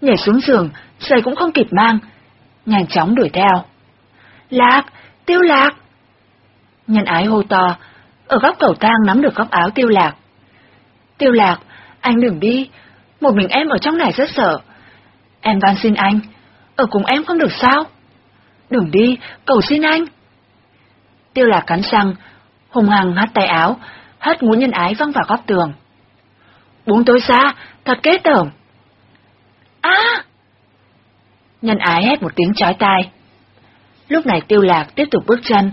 nhảy xuống giường, giày cũng không kịp mang, nhanh chóng đuổi theo. Lạc, tiêu lạc! Nhân ái hô to, ở góc cầu thang nắm được góc áo tiêu lạc. Tiêu lạc, anh đừng đi, một mình em ở trong này rất sợ. Em van xin anh, ở cùng em không được sao? Đừng đi, cầu xin anh. Tiêu lạc cắn răng, hùng hằng hất tay áo, hất ngũ nhân ái văng vào góc tường. Buông tôi ra, thật kế tởm. À! Nhân ái hét một tiếng chói tai. Lúc này tiêu lạc tiếp tục bước chân,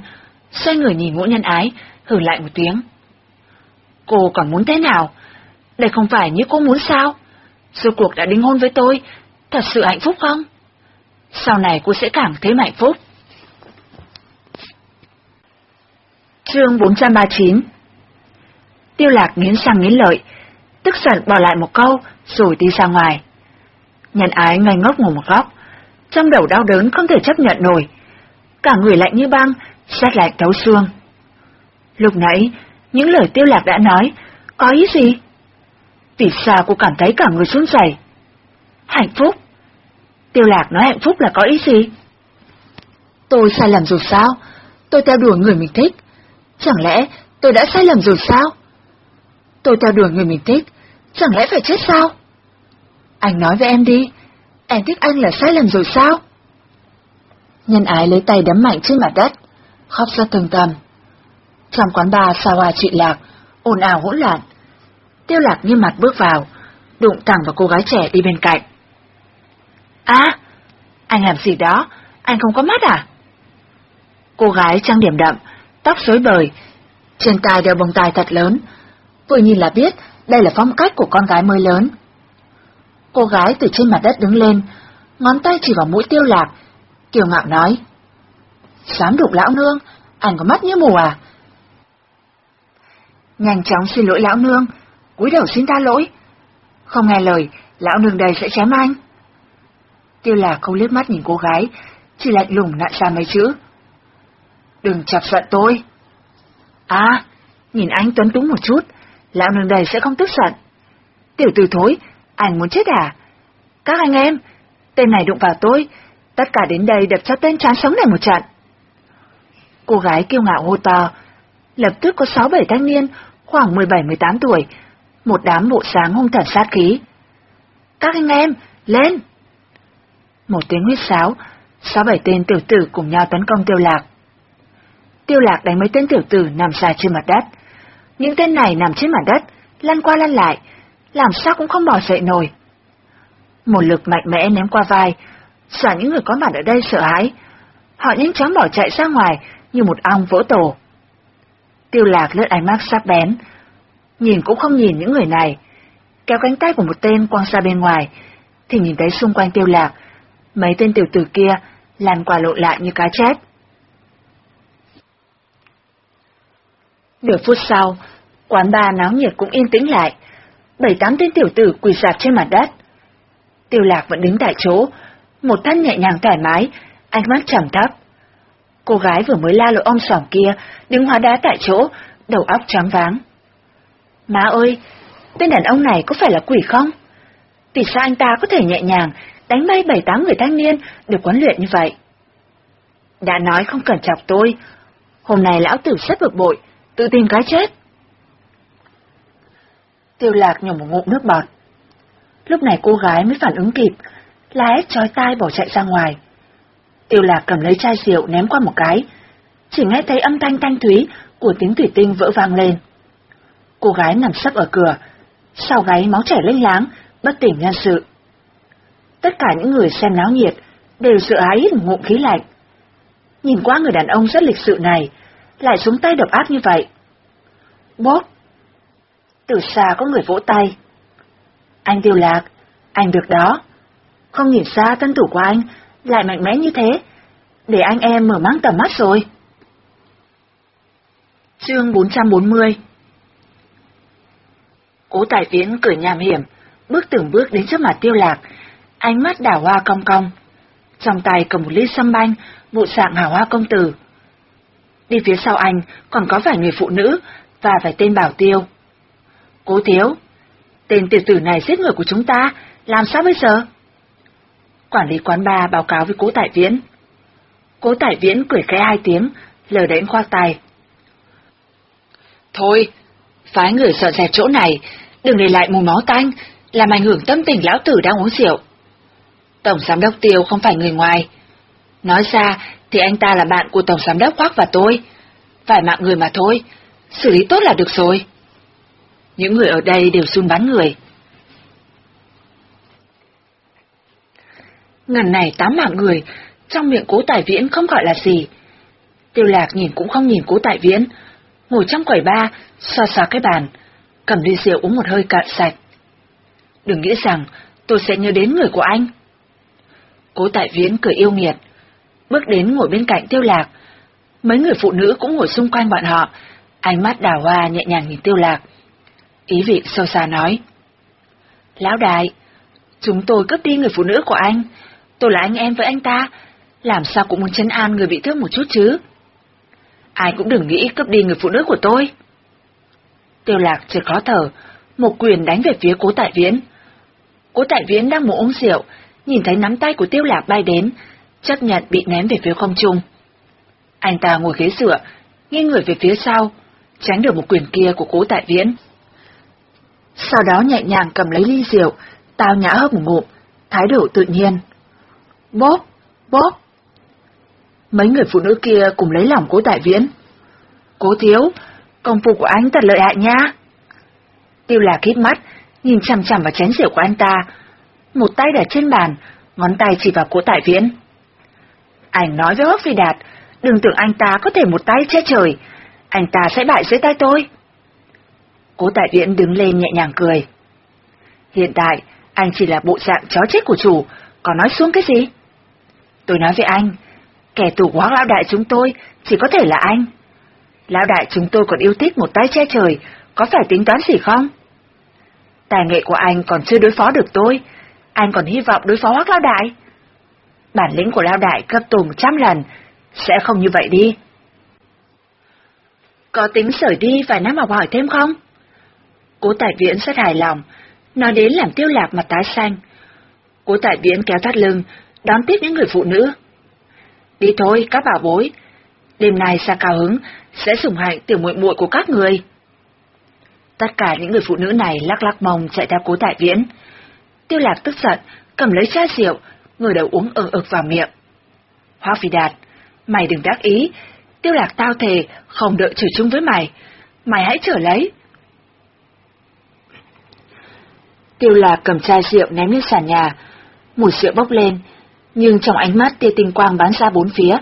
xoay người nhìn ngũ nhân ái, hử lại một tiếng. Cô còn muốn thế nào? Đây không phải như cô muốn sao? Sự cuộc đã đính hôn với tôi, thật sự hạnh phúc không? Sau này cô sẽ cảm thấy hạnh phúc. Chương 439 Tiêu lạc nghiến răng nghiến lợi, tức giận bỏ lại một câu, rồi đi ra ngoài. Nhân ái ngây ngốc ngồi một góc, trong đầu đau đớn không thể chấp nhận nổi, cả người lạnh như băng, sát lạnh thấu xương. Lúc nãy, những lời tiêu lạc đã nói, có ý gì? Vì sao cô cảm thấy cả người xuống dày? Hạnh phúc? Tiêu lạc nói hạnh phúc là có ý gì? Tôi sai lầm rồi sao? Tôi theo đuổi người mình thích. Chẳng lẽ tôi đã sai lầm rồi sao? Tôi theo đuổi người mình thích, chẳng lẽ phải chết sao? Anh nói với em đi, em thích anh là sai lầm rồi sao? Nhân ái lấy tay đấm mạnh trên mặt đất, khóc ra từng tầm. Trong quán bar xa hoa trị lạc, ồn ào hỗn loạn. Tiêu lạc như mặt bước vào, đụng thẳng vào cô gái trẻ đi bên cạnh. À, anh làm gì đó, anh không có mắt à? Cô gái trang điểm đậm, tóc rối bời, trên tai đeo bông tai thật lớn, vừa nhìn là biết đây là phong cách của con gái mới lớn. Cô gái từ trên mặt đất đứng lên, ngón tay chỉ vào mũi tiêu lạc, kiều ngạo nói. Dám đụng lão nương, anh có mắt như mù à? Nhanh chóng xin lỗi lão nương, cúi đầu xin ta lỗi. Không nghe lời, lão nương đây sẽ chém anh. Tiêu lạc không liếc mắt nhìn cô gái, chỉ lạnh lùng nặn ra mấy chữ. Đừng chọc giận tôi. À, nhìn anh tuấn túng một chút, lão nương đây sẽ không tức giận. Tiểu tử thối, anh muốn chết à? Các anh em, tên này đụng vào tôi, tất cả đến đây đập cho tên chán sống này một trận. Cô gái kêu ngạo hô to, lập tức có sáu bảy thanh niên, khoảng 17-18 tuổi, một đám bộ sáng hung thần sát khí. Các anh em, lên! Một tiếng huyết sáo, sáu bảy tên tiểu tử cùng nhau tấn công tiêu lạc. Tiêu lạc đánh mấy tên tiểu tử nằm dài trên mặt đất. Những tên này nằm trên mặt đất, lăn qua lăn lại, làm sao cũng không bỏ dậy nổi. Một lực mạnh mẽ ném qua vai, sợ những người có mặt ở đây sợ hãi. Họ nhanh chóng bỏ chạy ra ngoài như một ong vỗ tổ. Tiêu lạc lướt ánh mắt sắc bén, nhìn cũng không nhìn những người này. Kéo cánh tay của một tên quăng ra bên ngoài, thì nhìn thấy xung quanh tiêu lạc, mấy tên tiểu tử kia lăn qua lộn lại như cá chép. Nửa phút sau, quán bar náo nhiệt cũng yên tĩnh lại, bảy tám tên tiểu tử quỳ sạp trên mặt đất. Tiêu lạc vẫn đứng tại chỗ, một thân nhẹ nhàng thoải mái, ánh mắt trầm thấp. Cô gái vừa mới la lội om sòm kia, đứng hóa đá tại chỗ, đầu óc trắng váng. Má ơi, tên đàn ông này có phải là quỷ không? Vì sao anh ta có thể nhẹ nhàng đánh bay bảy tám người thanh niên được huấn luyện như vậy? Đã nói không cần chọc tôi, hôm nay lão tử rất bực bội, tự tìm cái chết. Tiêu lạc nhổ một ngụm nước bọt. Lúc này cô gái mới phản ứng kịp, la hét chói tai bỏ chạy ra ngoài. Tiêu lạc cầm lấy chai rượu ném qua một cái, chỉ nghe thấy âm thanh thanh thúy của tiếng thủy tinh vỡ vang lên. Cô gái nằm sấp ở cửa, sau gáy máu chảy lênh láng, bất tỉnh nhân sự. Tất cả những người xem náo nhiệt đều sợ hãi hít ngụm khí lạnh. Nhìn qua người đàn ông rất lịch sự này, lại xuống tay độc ác như vậy. Bốp! Từ xa có người vỗ tay. Anh tiêu lạc, anh được đó. Không nhìn xa tân thủ của anh lại mạnh mẽ như thế, để anh em mở mang tầm mắt rồi. Chương 440 Cố tài viễn cười nham hiểm, bước từng bước đến trước mặt tiêu lạc, ánh mắt đảo hoa cong cong. Trong tay cầm một ly sâm banh, bộ sạng hào hoa công tử. Đi phía sau anh còn có vài người phụ nữ và vài tên bảo tiêu. Cố thiếu, tên tiểu tử này giết người của chúng ta, làm sao bây giờ? Quản lý quán bar báo cáo với cố tại viễn. Cố tại viễn cười khẽ hai tiếng, lờ đến khoa tay. Thôi, phái người dọn dẹp chỗ này, đừng để lại mùi máu tanh, làm ảnh hưởng tâm tình lão tử đang uống rượu. Tổng giám đốc Tiêu không phải người ngoài. Nói ra thì anh ta là bạn của Tổng giám đốc Hoác và tôi. Vài mạng người mà thôi, xử lý tốt là được rồi. Những người ở đây đều xun bắn người. Ngần này tám mạng người, trong miệng cố tài viễn không gọi là gì. Tiêu lạc nhìn cũng không nhìn cố tài viễn, ngồi trong quầy ba, xoa xoa cái bàn, cầm ly rượu uống một hơi cạn sạch. Đừng nghĩ rằng tôi sẽ nhớ đến người của anh. Cố tại viễn cười yêu nghiệt, bước đến ngồi bên cạnh tiêu lạc. Mấy người phụ nữ cũng ngồi xung quanh bọn họ, ánh mắt đào hoa nhẹ nhàng nhìn tiêu lạc. Ý vị sâu xa nói. Lão đại, chúng tôi cướp đi người phụ nữ của anh, tôi là anh em với anh ta, làm sao cũng muốn chấn an người bị thương một chút chứ. Ai cũng đừng nghĩ cướp đi người phụ nữ của tôi. Tiêu lạc chợt khó thở, một quyền đánh về phía cố tại viễn. Cố tại viễn đang muốn uống rượu, nhìn thấy nắm tay của tiêu lạc bay đến, chấp nhận bị ném về phía không trung. Anh ta ngồi ghế dựa, nghiêng người về phía sau, tránh được một quyền kia của cố tại viễn. Sau đó nhẹ nhàng cầm lấy ly rượu, tao nhã hấp một ngụm, thái độ tự nhiên bóp bóp Mấy người phụ nữ kia cùng lấy lòng cố tại viễn. Cố thiếu, công phu của anh thật lợi hại nha. Tiêu lạc hít mắt, nhìn chằm chằm vào chén rượu của anh ta. Một tay đặt trên bàn, ngón tay chỉ vào cố tại viễn. Anh nói với Hoác Phi Đạt, đừng tưởng anh ta có thể một tay che trời, anh ta sẽ bại dưới tay tôi. Cố tại viễn đứng lên nhẹ nhàng cười. Hiện tại, anh chỉ là bộ dạng chó chết của chủ, có nói xuống cái gì? Tôi nói với anh, kẻ tù của lão đại chúng tôi chỉ có thể là anh. Lão đại chúng tôi còn yêu thích một tay che trời, có phải tính toán gì không? Tài nghệ của anh còn chưa đối phó được tôi, anh còn hy vọng đối phó hoác lão đại. Bản lĩnh của lão đại cấp tôi một trăm lần, sẽ không như vậy đi. Có tính sởi đi vài năm học hỏi thêm không? Cố tài viễn rất hài lòng, nói đến làm tiêu lạc mặt tái xanh. Cố tài viễn kéo thắt lưng, đón tiếp những người phụ nữ. Đi thôi, các bảo bối. Đêm nay xa cao hứng, sẽ sủng hạnh tiểu muội muội của các người. Tất cả những người phụ nữ này lắc lắc mông chạy theo cố tại viễn. Tiêu lạc tức giận, cầm lấy chai rượu, người đầu uống ực ực vào miệng. Hoa phi đạt, mày đừng đắc ý, tiêu lạc tao thề không đợi chửi chung với mày, mày hãy trở lấy. Tiêu lạc cầm chai rượu ném lên sàn nhà, mùi rượu bốc lên, nhưng trong ánh mắt tia tinh quang bắn ra bốn phía.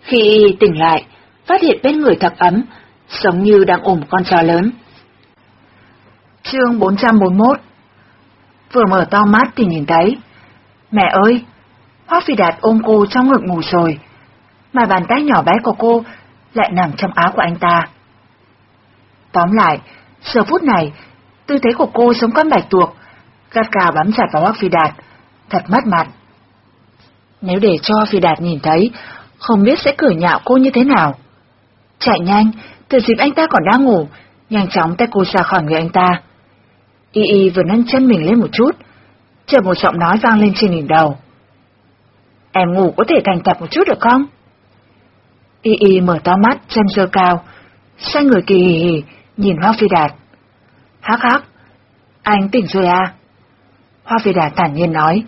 Khi tỉnh lại, phát hiện bên người thật ấm, giống như đang ôm con chó lớn. Chương 441 Vừa mở to mắt thì nhìn thấy. Mẹ ơi! Hoác Phi Đạt ôm cô trong ngực ngủ rồi, mà bàn tay nhỏ bé của cô lại nằm trong áo của anh ta. Tóm lại, giờ phút này, tư thế của cô giống con bạch tuộc, gắt gào bám chặt vào Hoác Phi Đạt, thật mất mặt. Nếu để cho Phi Đạt nhìn thấy, không biết sẽ cười nhạo cô như thế nào. Chạy nhanh, từ dịp anh ta còn đang ngủ, nhanh chóng tay cô ra khỏi người anh ta. Y Y vừa nâng chân mình lên một chút, chờ một giọng nói vang lên trên đỉnh đầu. Em ngủ có thể thành tập một chút được không? Y Y mở to mắt, chân dơ cao, xoay người kỳ hì hì, nhìn Hoa Phi Đạt. Hắc hắc, anh tỉnh rồi à? Hoa Phi Đạt thản nhiên nói.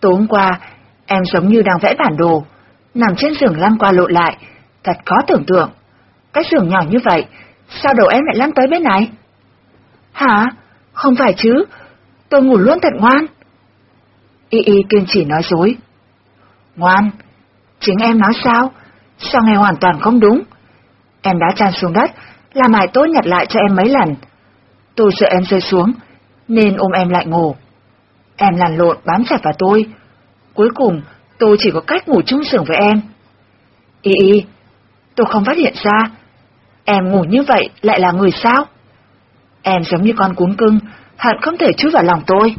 Tối hôm qua, em giống như đang vẽ bản đồ, nằm trên giường lăn qua lộn lại, thật khó tưởng tượng. Cái giường nhỏ như vậy, sao đầu em lại lăn tới bên này? Hả? Không phải chứ, tôi ngủ luôn thật ngoan. Y Y kiên trì nói dối. Ngoan, chính em nói sao? Sao nghe hoàn toàn không đúng? Em đã tràn xuống đất, làm Hải tốt nhặt lại cho em mấy lần. Tôi sợ em rơi xuống, nên ôm em lại ngủ. Em lăn lộn bám chặt vào tôi. Cuối cùng, tôi chỉ có cách ngủ chung giường với em. Y y, tôi không phát hiện ra. Em ngủ như vậy lại là người sao? Em giống như con cuốn cưng, hận không thể chui vào lòng tôi.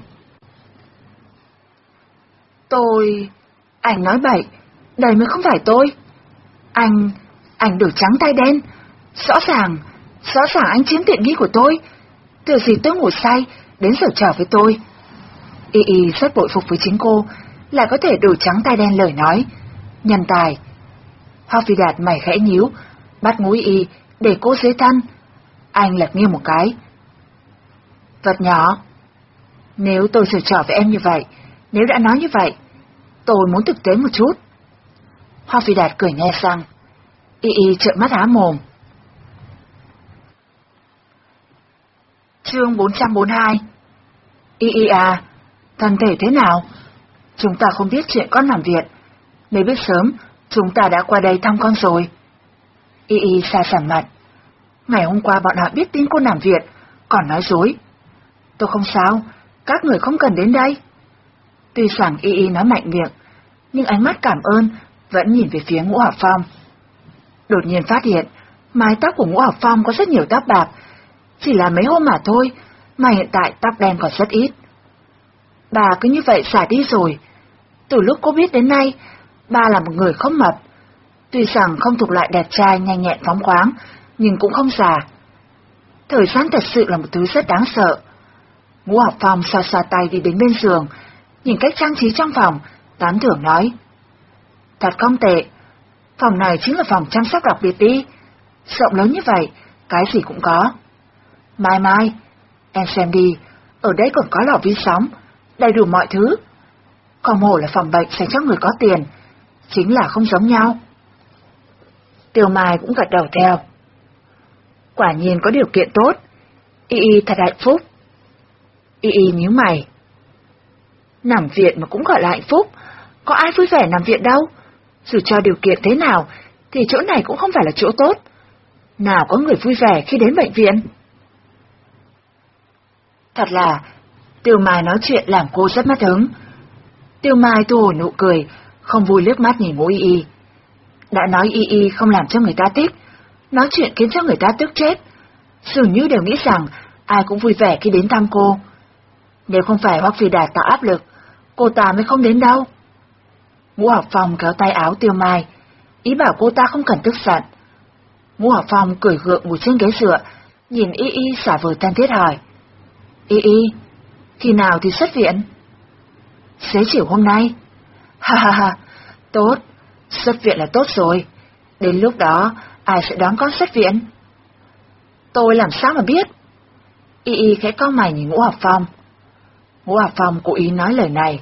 Tôi... Anh nói bậy, đây mới không phải tôi. Anh... anh đổi trắng tay đen. Rõ ràng, rõ ràng anh chiếm tiện nghi của tôi. Từ gì tôi ngủ say, đến giờ trở với tôi. Y Y rất bội phục với chính cô, lại có thể đổi trắng tay đen lời nói. Nhân tài. Hoa Phi Đạt mày khẽ nhíu, bắt mũi Y để cố dưới thân. Anh lật nghiêng một cái. Vật nhỏ. Nếu tôi xử trò với em như vậy, nếu đã nói như vậy, tôi muốn thực tế một chút. Hoa Phi Đạt cười nghe sang. Y Y trợn mắt há mồm. Chương 442 Y Y à, thân thể thế nào? Chúng ta không biết chuyện con nằm viện. Nếu biết sớm, chúng ta đã qua đây thăm con rồi. Y Y xa sầm mặt. Ngày hôm qua bọn họ biết tin cô nằm viện, còn nói dối. Tôi không sao, các người không cần đến đây. Tuy rằng Y Y nói mạnh miệng, nhưng ánh mắt cảm ơn vẫn nhìn về phía ngũ học phong. Đột nhiên phát hiện, mái tóc của ngũ học phong có rất nhiều tóc bạc, chỉ là mấy hôm mà thôi, mà hiện tại tóc đen còn rất ít. Bà cứ như vậy xả đi rồi. Từ lúc cô biết đến nay, ba là một người không mập. Tuy rằng không thuộc loại đẹp trai nhanh nhẹn phóng khoáng, nhưng cũng không già. Thời gian thật sự là một thứ rất đáng sợ. Ngũ học phòng xoa xoa tay đi đến bên giường, nhìn cách trang trí trong phòng, tán thưởng nói. Thật không tệ, phòng này chính là phòng chăm sóc đặc biệt đi. Rộng lớn như vậy, cái gì cũng có. Mai mai, em xem đi, ở đây còn có lò vi sóng, đầy đủ mọi thứ. Không hổ là phòng bệnh dành cho người có tiền, chính là không giống nhau. Tiêu Mai cũng gật đầu theo. Quả nhiên có điều kiện tốt, Y Y thật hạnh phúc. Y Y nhíu mày. Nằm viện mà cũng gọi là hạnh phúc, có ai vui vẻ nằm viện đâu. Dù cho điều kiện thế nào, thì chỗ này cũng không phải là chỗ tốt. Nào có người vui vẻ khi đến bệnh viện? Thật là, Tiêu Mai nói chuyện làm cô rất mất hứng. Tiêu Mai thu hồi nụ cười, không vui liếc mắt nhìn ngũ y y. Đã nói y y không làm cho người ta tiếc, nói chuyện khiến cho người ta tức chết. Dường như đều nghĩ rằng ai cũng vui vẻ khi đến thăm cô. Nếu không phải Hoắc Phi Đạt tạo áp lực, cô ta mới không đến đâu. Ngũ học phong kéo tay áo tiêu mai, ý bảo cô ta không cần tức giận. Ngũ học phong cười gượng ngồi trên ghế dựa, nhìn y y xả vờ tan thiết hỏi. Y y, khi nào thì xuất viện? Xế chiều hôm nay. Ha ha ha, tốt, xuất viện là tốt rồi. Đến lúc đó, ai sẽ đón con xuất viện? Tôi làm sao mà biết? Y y khẽ cau mày nhìn ngũ học phong. Ngũ học phong cố ý nói lời này.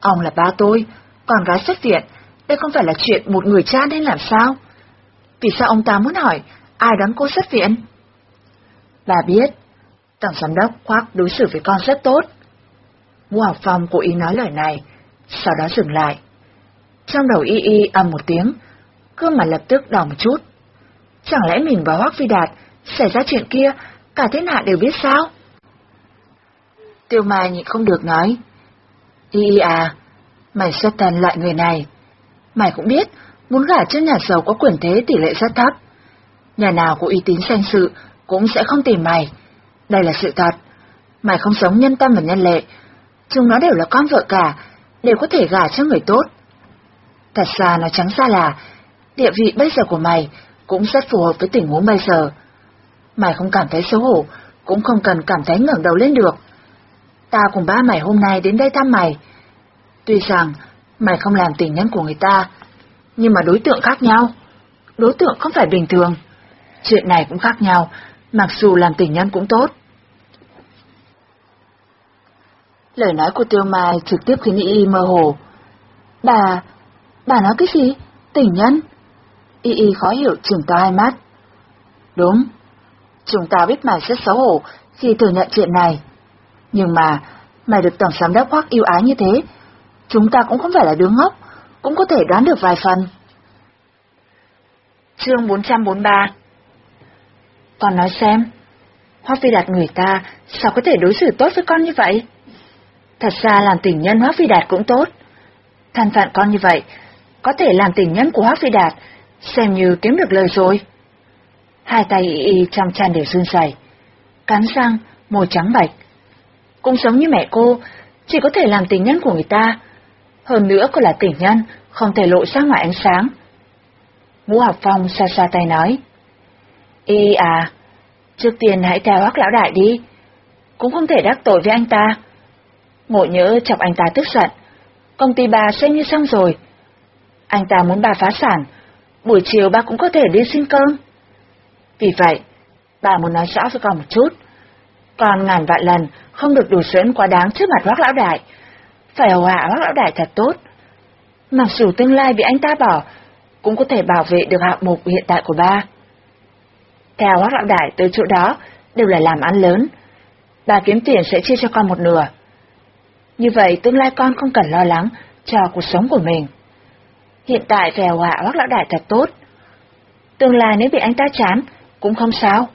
Ông là ba tôi, con gái xuất viện, đây không phải là chuyện một người cha nên làm sao? Vì sao ông ta muốn hỏi ai đón cô xuất viện? Bà biết, Tổng giám đốc khoác đối xử với con rất tốt. Ngô Học Phong cố ý nói lời này, sau đó dừng lại. Trong đầu y y âm một tiếng, gương mặt lập tức đỏ một chút. Chẳng lẽ mình và Hoác Phi Đạt xảy ra chuyện kia, cả thiên hạ đều biết sao? Tiêu Mai nhịn không được nói. Y y à, mày xuất thân loại người này. Mày cũng biết, muốn gả cho nhà giàu có quyền thế tỷ lệ rất thấp. Nhà nào có uy tín danh sự cũng sẽ không tìm mày. Đây là sự thật. Mày không sống nhân tâm và nhân lệ. Chúng nó đều là con vợ cả, đều có thể gả cho người tốt. Thật ra nó trắng ra là, địa vị bây giờ của mày cũng rất phù hợp với tình huống bây giờ. Mày không cảm thấy xấu hổ, cũng không cần cảm thấy ngẩng đầu lên được. Ta cùng ba mày hôm nay đến đây thăm mày. Tuy rằng mày không làm tình nhân của người ta, nhưng mà đối tượng khác nhau. Đối tượng không phải bình thường. Chuyện này cũng khác nhau, mặc dù làm tình nhân cũng tốt. Lời nói của Tiêu Mai trực tiếp khiến Y Y mơ hồ. Bà, bà nói cái gì? Tình nhân? Y Y khó hiểu chừng to hai mắt. Đúng, chúng ta biết mày rất xấu hổ khi thừa nhận chuyện này. Nhưng mà, mày được Tổng Giám đốc Hoác yêu ái như thế, Chúng ta cũng không phải là đứa ngốc, cũng có thể đoán được vài phần. Chương 443 Con nói xem, Hoa Phi Đạt người ta sao có thể đối xử tốt với con như vậy? Thật ra làm tình nhân Hoác Phi Đạt cũng tốt. Thân phận con như vậy, có thể làm tình nhân của Hoác Phi Đạt, xem như kiếm được lời rồi. Hai tay y y trong chăn đều run rẩy, cắn răng, môi trắng bạch. Cũng giống như mẹ cô, chỉ có thể làm tình nhân của người ta. Hơn nữa cô là tình nhân, không thể lộ ra ngoài ánh sáng. Ngũ học phong xa xa tay nói. Y à, trước tiên hãy theo hoác lão đại đi. Cũng không thể đắc tội với anh ta. Ngộ nhớ chọc anh ta tức giận. Công ty bà xem như xong rồi. Anh ta muốn bà phá sản. Buổi chiều bà cũng có thể đi xin cơm. Vì vậy, bà muốn nói rõ với con một chút. Còn ngàn vạn lần không được đủ xuyến quá đáng trước mặt hoác lão đại. Phải hầu hạ hoác lão đại thật tốt. Mặc dù tương lai bị anh ta bỏ, cũng có thể bảo vệ được hạng mục hiện tại của ba. Theo hoác lão đại tới chỗ đó đều là làm ăn lớn. Bà kiếm tiền sẽ chia cho con một nửa. Như vậy tương lai con không cần lo lắng cho cuộc sống của mình. Hiện tại vẻ hòa bác lão đại thật tốt. Tương lai nếu bị anh ta chán, cũng không sao.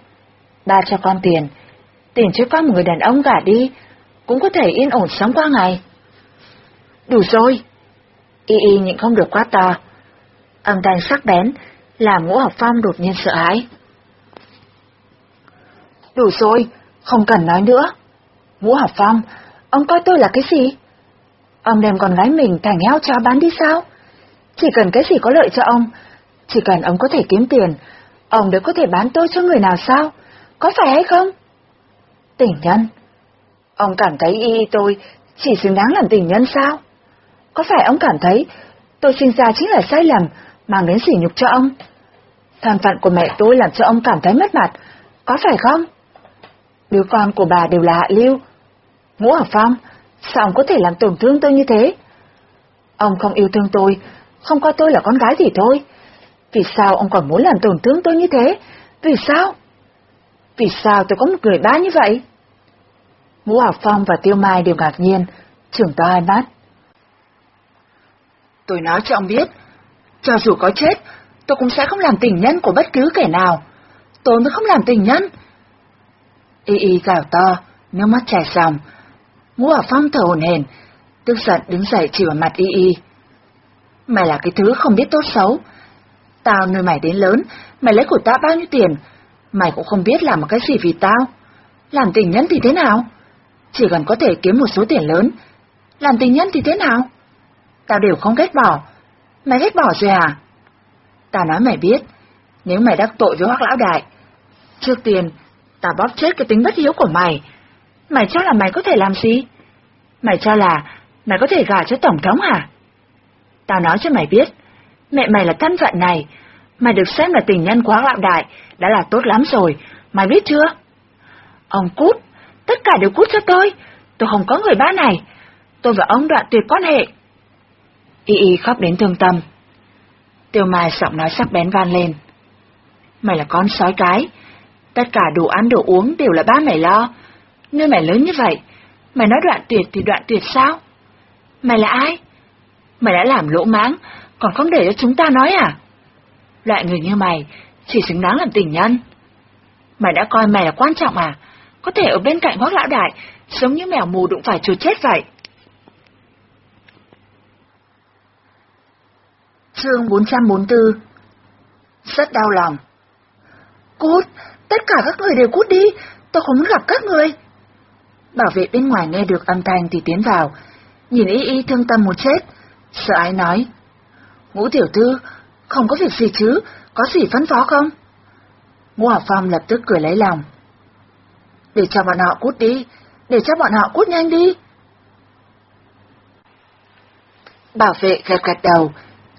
Ba cho con tiền, tiền cho con một người đàn ông gả đi, cũng có thể yên ổn sống qua ngày. Đủ rồi. Y y nhịn không được quá to. Âm thanh sắc bén, làm ngũ học phong đột nhiên sợ hãi. Đủ rồi, không cần nói nữa. Ngũ học phong, ông coi tôi là cái gì? Ông đem con gái mình thành heo cho bán đi sao? Chỉ cần cái gì có lợi cho ông, chỉ cần ông có thể kiếm tiền, ông đều có thể bán tôi cho người nào sao? Có phải hay không? Tình nhân. Ông cảm thấy y y tôi chỉ xứng đáng làm tình nhân sao? Có phải ông cảm thấy tôi sinh ra chính là sai lầm, mang đến sỉ nhục cho ông? Thân phận của mẹ tôi làm cho ông cảm thấy mất mặt, có phải không? Đứa con của bà đều là hạ lưu. Ngũ Hợp Phong, sao ông có thể làm tổn thương tôi như thế? Ông không yêu thương tôi, không coi tôi là con gái thì thôi. Vì sao ông còn muốn làm tổn thương tôi như thế? Vì sao? Vì sao tôi có một người ba như vậy? Ngũ Học Phong và Tiêu Mai đều ngạc nhiên, trưởng to hai mắt. Tôi nói cho ông biết, cho dù có chết, tôi cũng sẽ không làm tình nhân của bất cứ kẻ nào. Tôi mới không làm tình nhân. Y y gào to, nước mắt chảy ròng. Ngũ Học Phong thở hồn hển, tức giận đứng dậy chỉ vào mặt y y. Mày là cái thứ không biết tốt xấu. Tao nuôi mày đến lớn, mày lấy của tao bao nhiêu tiền, mày cũng không biết làm một cái gì vì tao. Làm tình nhân thì thế nào? Chỉ cần có thể kiếm một số tiền lớn, làm tình nhân thì thế nào? Tao đều không ghét bỏ. Mày ghét bỏ rồi à? Tao nói mày biết, nếu mày đắc tội với hoác lão đại, trước tiên, tao bóp chết cái tính bất hiếu của mày. Mày cho là mày có thể làm gì? Mày cho là mày có thể gả cho tổng thống hả? Tao nói cho mày biết, mẹ mày là thân phận này, mày được xem là tình nhân quá hoác đại, đã là tốt lắm rồi, mày biết chưa? Ông cút, tất cả đều cút cho tôi, tôi không có người ba này, tôi và ông đoạn tuyệt quan hệ. Y Y khóc đến thương tâm. Tiêu Mai giọng nói sắc bén van lên. Mày là con sói cái, tất cả đồ ăn đồ uống đều là ba mày lo. Nơi mày lớn như vậy, mày nói đoạn tuyệt thì đoạn tuyệt sao? Mày là ai? Mày đã làm lỗ máng, còn không để cho chúng ta nói à? Loại người như mày chỉ xứng đáng làm tình nhân. Mày đã coi mày là quan trọng à? Có thể ở bên cạnh hoác lão đại, giống như mèo mù đụng phải chuột chết vậy. Chương 444 Rất đau lòng. Cút, tất cả các người đều cút đi, tôi không muốn gặp các người. Bảo vệ bên ngoài nghe được âm thanh thì tiến vào, nhìn y y thương tâm một chết, sợ ái nói. Ngũ tiểu thư, không có việc gì chứ, có gì phân phó không? Ngũ Học Phong lập tức cười lấy lòng. Để cho bọn họ cút đi, để cho bọn họ cút nhanh đi. Bảo vệ gật gật đầu,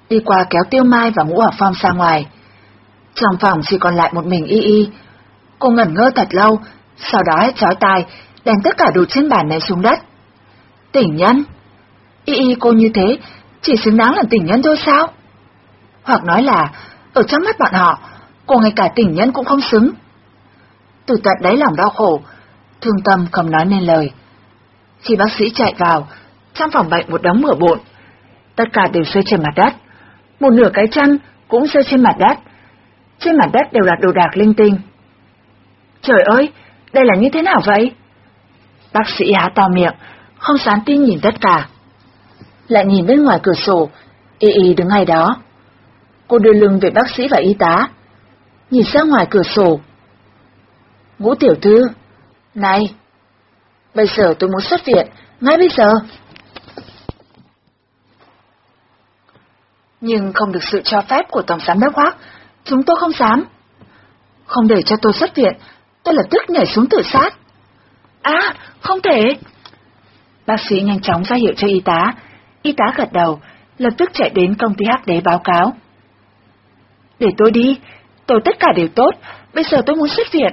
đi qua kéo Tiêu Mai và Ngũ Học Phong ra ngoài. Trong phòng chỉ còn lại một mình Y Y. Cô ngẩn ngơ thật lâu, sau đó hết chói tai, đem tất cả đồ trên bàn này xuống đất. Tỉnh nhân? Y Y cô như thế, chỉ xứng đáng là tỉnh nhân thôi sao? Hoặc nói là, ở trong mắt bọn họ, cô ngay cả tỉnh nhân cũng không xứng. Từ tận đáy lòng đau khổ, thương tâm không nói nên lời. Khi bác sĩ chạy vào, trong phòng bệnh một đống mửa bộn. Tất cả đều rơi trên mặt đất. Một nửa cái chăn cũng rơi trên mặt đất. Trên mặt đất đều là đồ đạc linh tinh. Trời ơi, đây là như thế nào vậy? Bác sĩ há to miệng, không dám tin nhìn tất cả. Lại nhìn bên ngoài cửa sổ, y y đứng ngay đó. Cô đưa lưng về bác sĩ và y tá. Nhìn ra ngoài cửa sổ. Ngũ tiểu thư, này, bây giờ tôi muốn xuất viện, ngay bây giờ. Nhưng không được sự cho phép của Tổng giám đốc Hoác, chúng tôi không dám. Không để cho tôi xuất viện, tôi lập tức nhảy xuống tự sát. À, không thể. Bác sĩ nhanh chóng ra hiệu cho y tá. Y tá gật đầu, lập tức chạy đến công ty hắc đế báo cáo. Để tôi đi, tôi tất cả đều tốt, bây giờ tôi muốn xuất viện.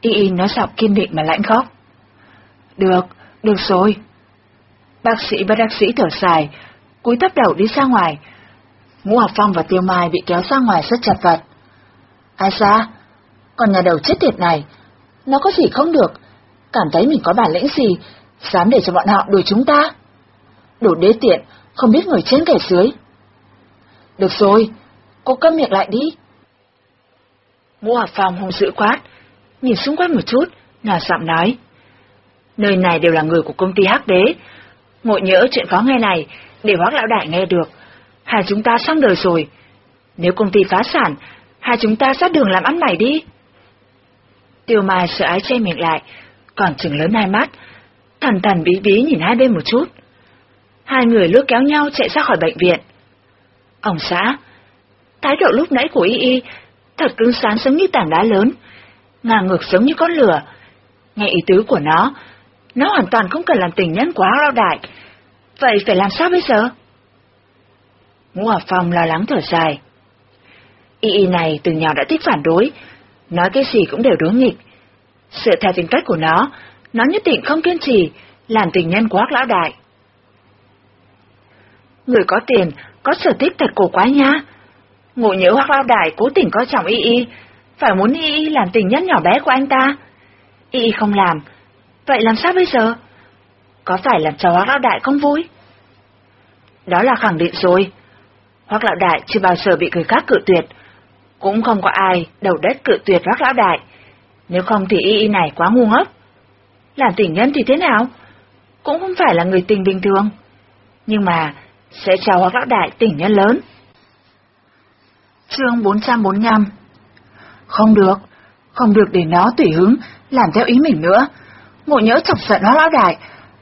Y y nói giọng kiên định mà lãnh khóc. Được, được rồi. Bác sĩ và bác sĩ thở dài, cúi thấp đầu đi ra ngoài. Ngũ Học Phong và Tiêu Mai bị kéo ra ngoài rất chặt vật. Ai ra? Còn nhà đầu chết tiệt này, nó có gì không được, cảm thấy mình có bản lĩnh gì, dám để cho bọn họ đuổi chúng ta. Đồ đế tiện, không biết người trên kẻ dưới. Được rồi, cô câm miệng lại đi. Ngũ Hòa Phong hung dữ quát, nhìn xung quanh một chút, nhỏ giọng nói. Nơi này đều là người của công ty Hắc Đế. Ngộ nhỡ chuyện khó nghe này, để Hoác Lão Đại nghe được. Hai chúng ta xong đời rồi. Nếu công ty phá sản, hai chúng ta sát đường làm ăn này đi. Tiêu Mai sợ ái che miệng lại, còn chừng lớn hai mắt, thần thần bí bí nhìn hai bên một chút. Hai người lướt kéo nhau chạy ra khỏi bệnh viện. Ông xã, thái độ lúc nãy của Y Y thật cứng sáng giống như tảng đá lớn, ngang ngược giống như con lửa. Nghe ý tứ của nó, nó hoàn toàn không cần làm tình nhân quá lao đại. Vậy phải làm sao bây giờ? Ngũ Hòa Phong lo lắng thở dài. Y y này từ nhỏ đã thích phản đối, nói cái gì cũng đều đối nghịch. Sự theo tính cách của nó, nó nhất định không kiên trì, làm tình nhân của lão đại. Người có tiền, có sở thích thật cổ quá nha. Ngộ nhớ hoặc lão đại cố tình coi trọng y y, phải muốn y y làm tình nhân nhỏ bé của anh ta. Y y không làm, vậy làm sao bây giờ? Có phải làm cho hoác lão đại không vui? Đó là khẳng định rồi. Hoác lão đại chưa bao giờ bị người khác cự tuyệt, cũng không có ai đầu đất cự tuyệt hoác lão đại. Nếu không thì y y này quá ngu ngốc. Làm tình nhân thì thế nào? Cũng không phải là người tình bình thường. Nhưng mà sẽ cho hoặc lão đại tình nhân lớn. Chương 445 Không được, không được để nó tùy hứng, làm theo ý mình nữa. Ngộ nhớ chọc giận hoác lão đại,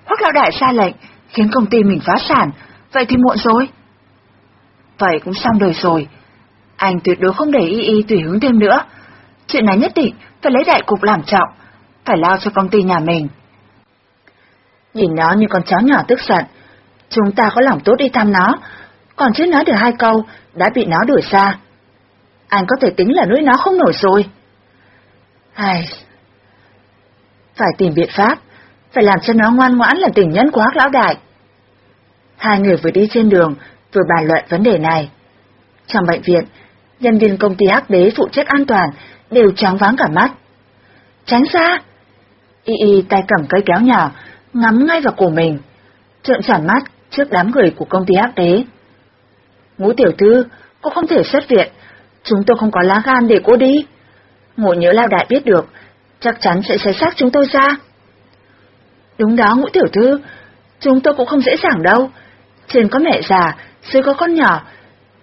hoác lão đại sai lệnh, khiến công ty mình phá sản, vậy thì muộn rồi. Vậy cũng xong đời rồi. Anh tuyệt đối không để y y tùy hứng thêm nữa. Chuyện này nhất định phải lấy đại cục làm trọng, phải lao cho công ty nhà mình. Nhìn nó như con chó nhỏ tức giận, chúng ta có lòng tốt đi thăm nó, còn chưa nói được hai câu, đã bị nó đuổi xa. Anh có thể tính là nuôi nó không nổi rồi. Ai... Phải tìm biện pháp, phải làm cho nó ngoan ngoãn là tình nhân của Hắc Lão Đại. Hai người vừa đi trên đường, vừa bàn luận vấn đề này. Trong bệnh viện, nhân viên công ty Hắc Đế phụ trách an toàn đều trắng váng cả mắt. Tránh ra! Y y tay cầm cây kéo nhỏ, ngắm ngay vào cổ mình, trợn tròn mắt trước đám người của công ty Hắc Đế. Ngũ tiểu thư, cô không thể xuất viện, chúng tôi không có lá gan để cô đi. Ngộ nhớ lao đại biết được, chắc chắn sẽ xé xác chúng tôi ra. Đúng đó ngũ tiểu thư, chúng tôi cũng không dễ dàng đâu. Trên có mẹ già, dưới có con nhỏ,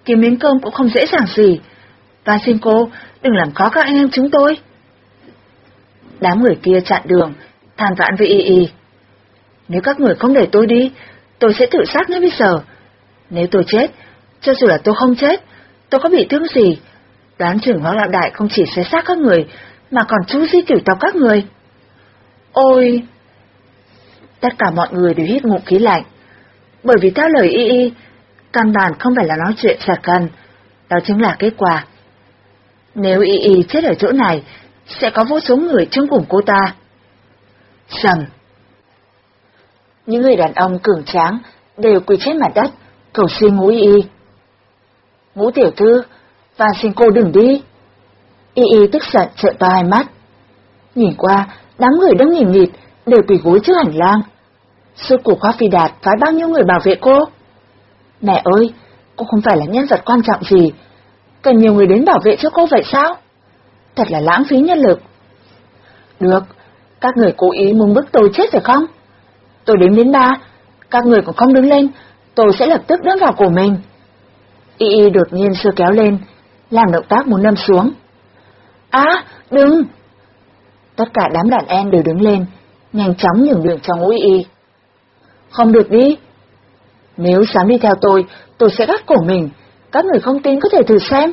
kiếm miếng cơm cũng không dễ dàng gì. Và xin cô, đừng làm khó các anh em chúng tôi. Đám người kia chặn đường, than vãn với y y. Nếu các người không để tôi đi, tôi sẽ tự sát ngay bây giờ. Nếu tôi chết, cho dù là tôi không chết, tôi có bị thương gì, đoán chừng hóa lão đại không chỉ xé xác các người, mà còn chú di tiểu tộc các người. Ôi! Tất cả mọi người đều hít ngụm khí lạnh. Bởi vì theo lời y y, căn bản không phải là nói chuyện sạc cần, đó chính là kết quả. Nếu y y chết ở chỗ này, sẽ có vô số người trong cùng cô ta. Sầm. Những người đàn ông cường tráng đều quỳ trên mặt đất, cầu xin ngũ y y. Ngũ tiểu thư, và xin cô đừng đi. Y y tức giận trợn to hai mắt. Nhìn qua, đám người đang nhìn nghịt, đều quỳ gối trước hành lang. Suốt cuộc Hoa Phi Đạt phái bao nhiêu người bảo vệ cô? Mẹ ơi, cô không phải là nhân vật quan trọng gì. Cần nhiều người đến bảo vệ cho cô vậy sao? Thật là lãng phí nhân lực. Được, các người cố ý muốn bức tôi chết phải không? Tôi đếm đến ba, các người còn không đứng lên, tôi sẽ lập tức đâm vào cổ mình. Y Y đột nhiên sơ kéo lên, làm động tác muốn nâm xuống. Á, đừng! Tất cả đám đàn em đều đứng lên, nhanh chóng nhường đường cho ngũ Y. Không được đi. Nếu dám đi theo tôi, tôi sẽ gắt cổ mình, các người không tin có thể thử xem.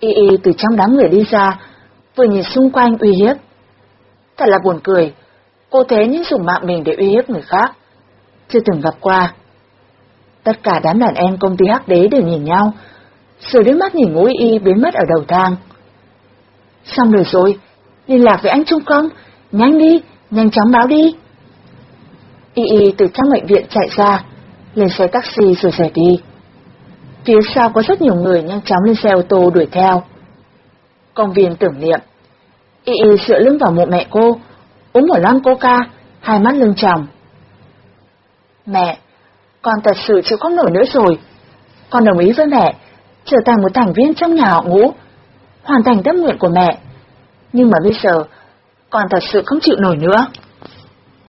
Y Y từ trong đám người đi ra, vừa nhìn xung quanh uy hiếp. Thật là buồn cười, cô thế nhưng dùng mạng mình để uy hiếp người khác. Chưa từng gặp qua. Tất cả đám đàn em công ty hắc đế đều nhìn nhau, rồi đứa mắt nhìn ngũ y biến mất ở đầu thang. Xong rồi rồi, liên lạc với anh Trung không? Nhanh đi, nhanh chóng báo đi. Y Y từ trong bệnh viện chạy ra, lên xe taxi rồi rời đi. Phía sau có rất nhiều người nhanh chóng lên xe ô tô đuổi theo. Công viên tưởng niệm. Y Y dựa lưng vào mộ mẹ cô, uống một lon coca, hai mắt lưng tròng. Mẹ, con thật sự chịu không nổi nữa rồi. Con đồng ý với mẹ, trở thành một thành viên trong nhà họ ngũ, hoàn thành tâm nguyện của mẹ. Nhưng mà bây giờ, con thật sự không chịu nổi nữa.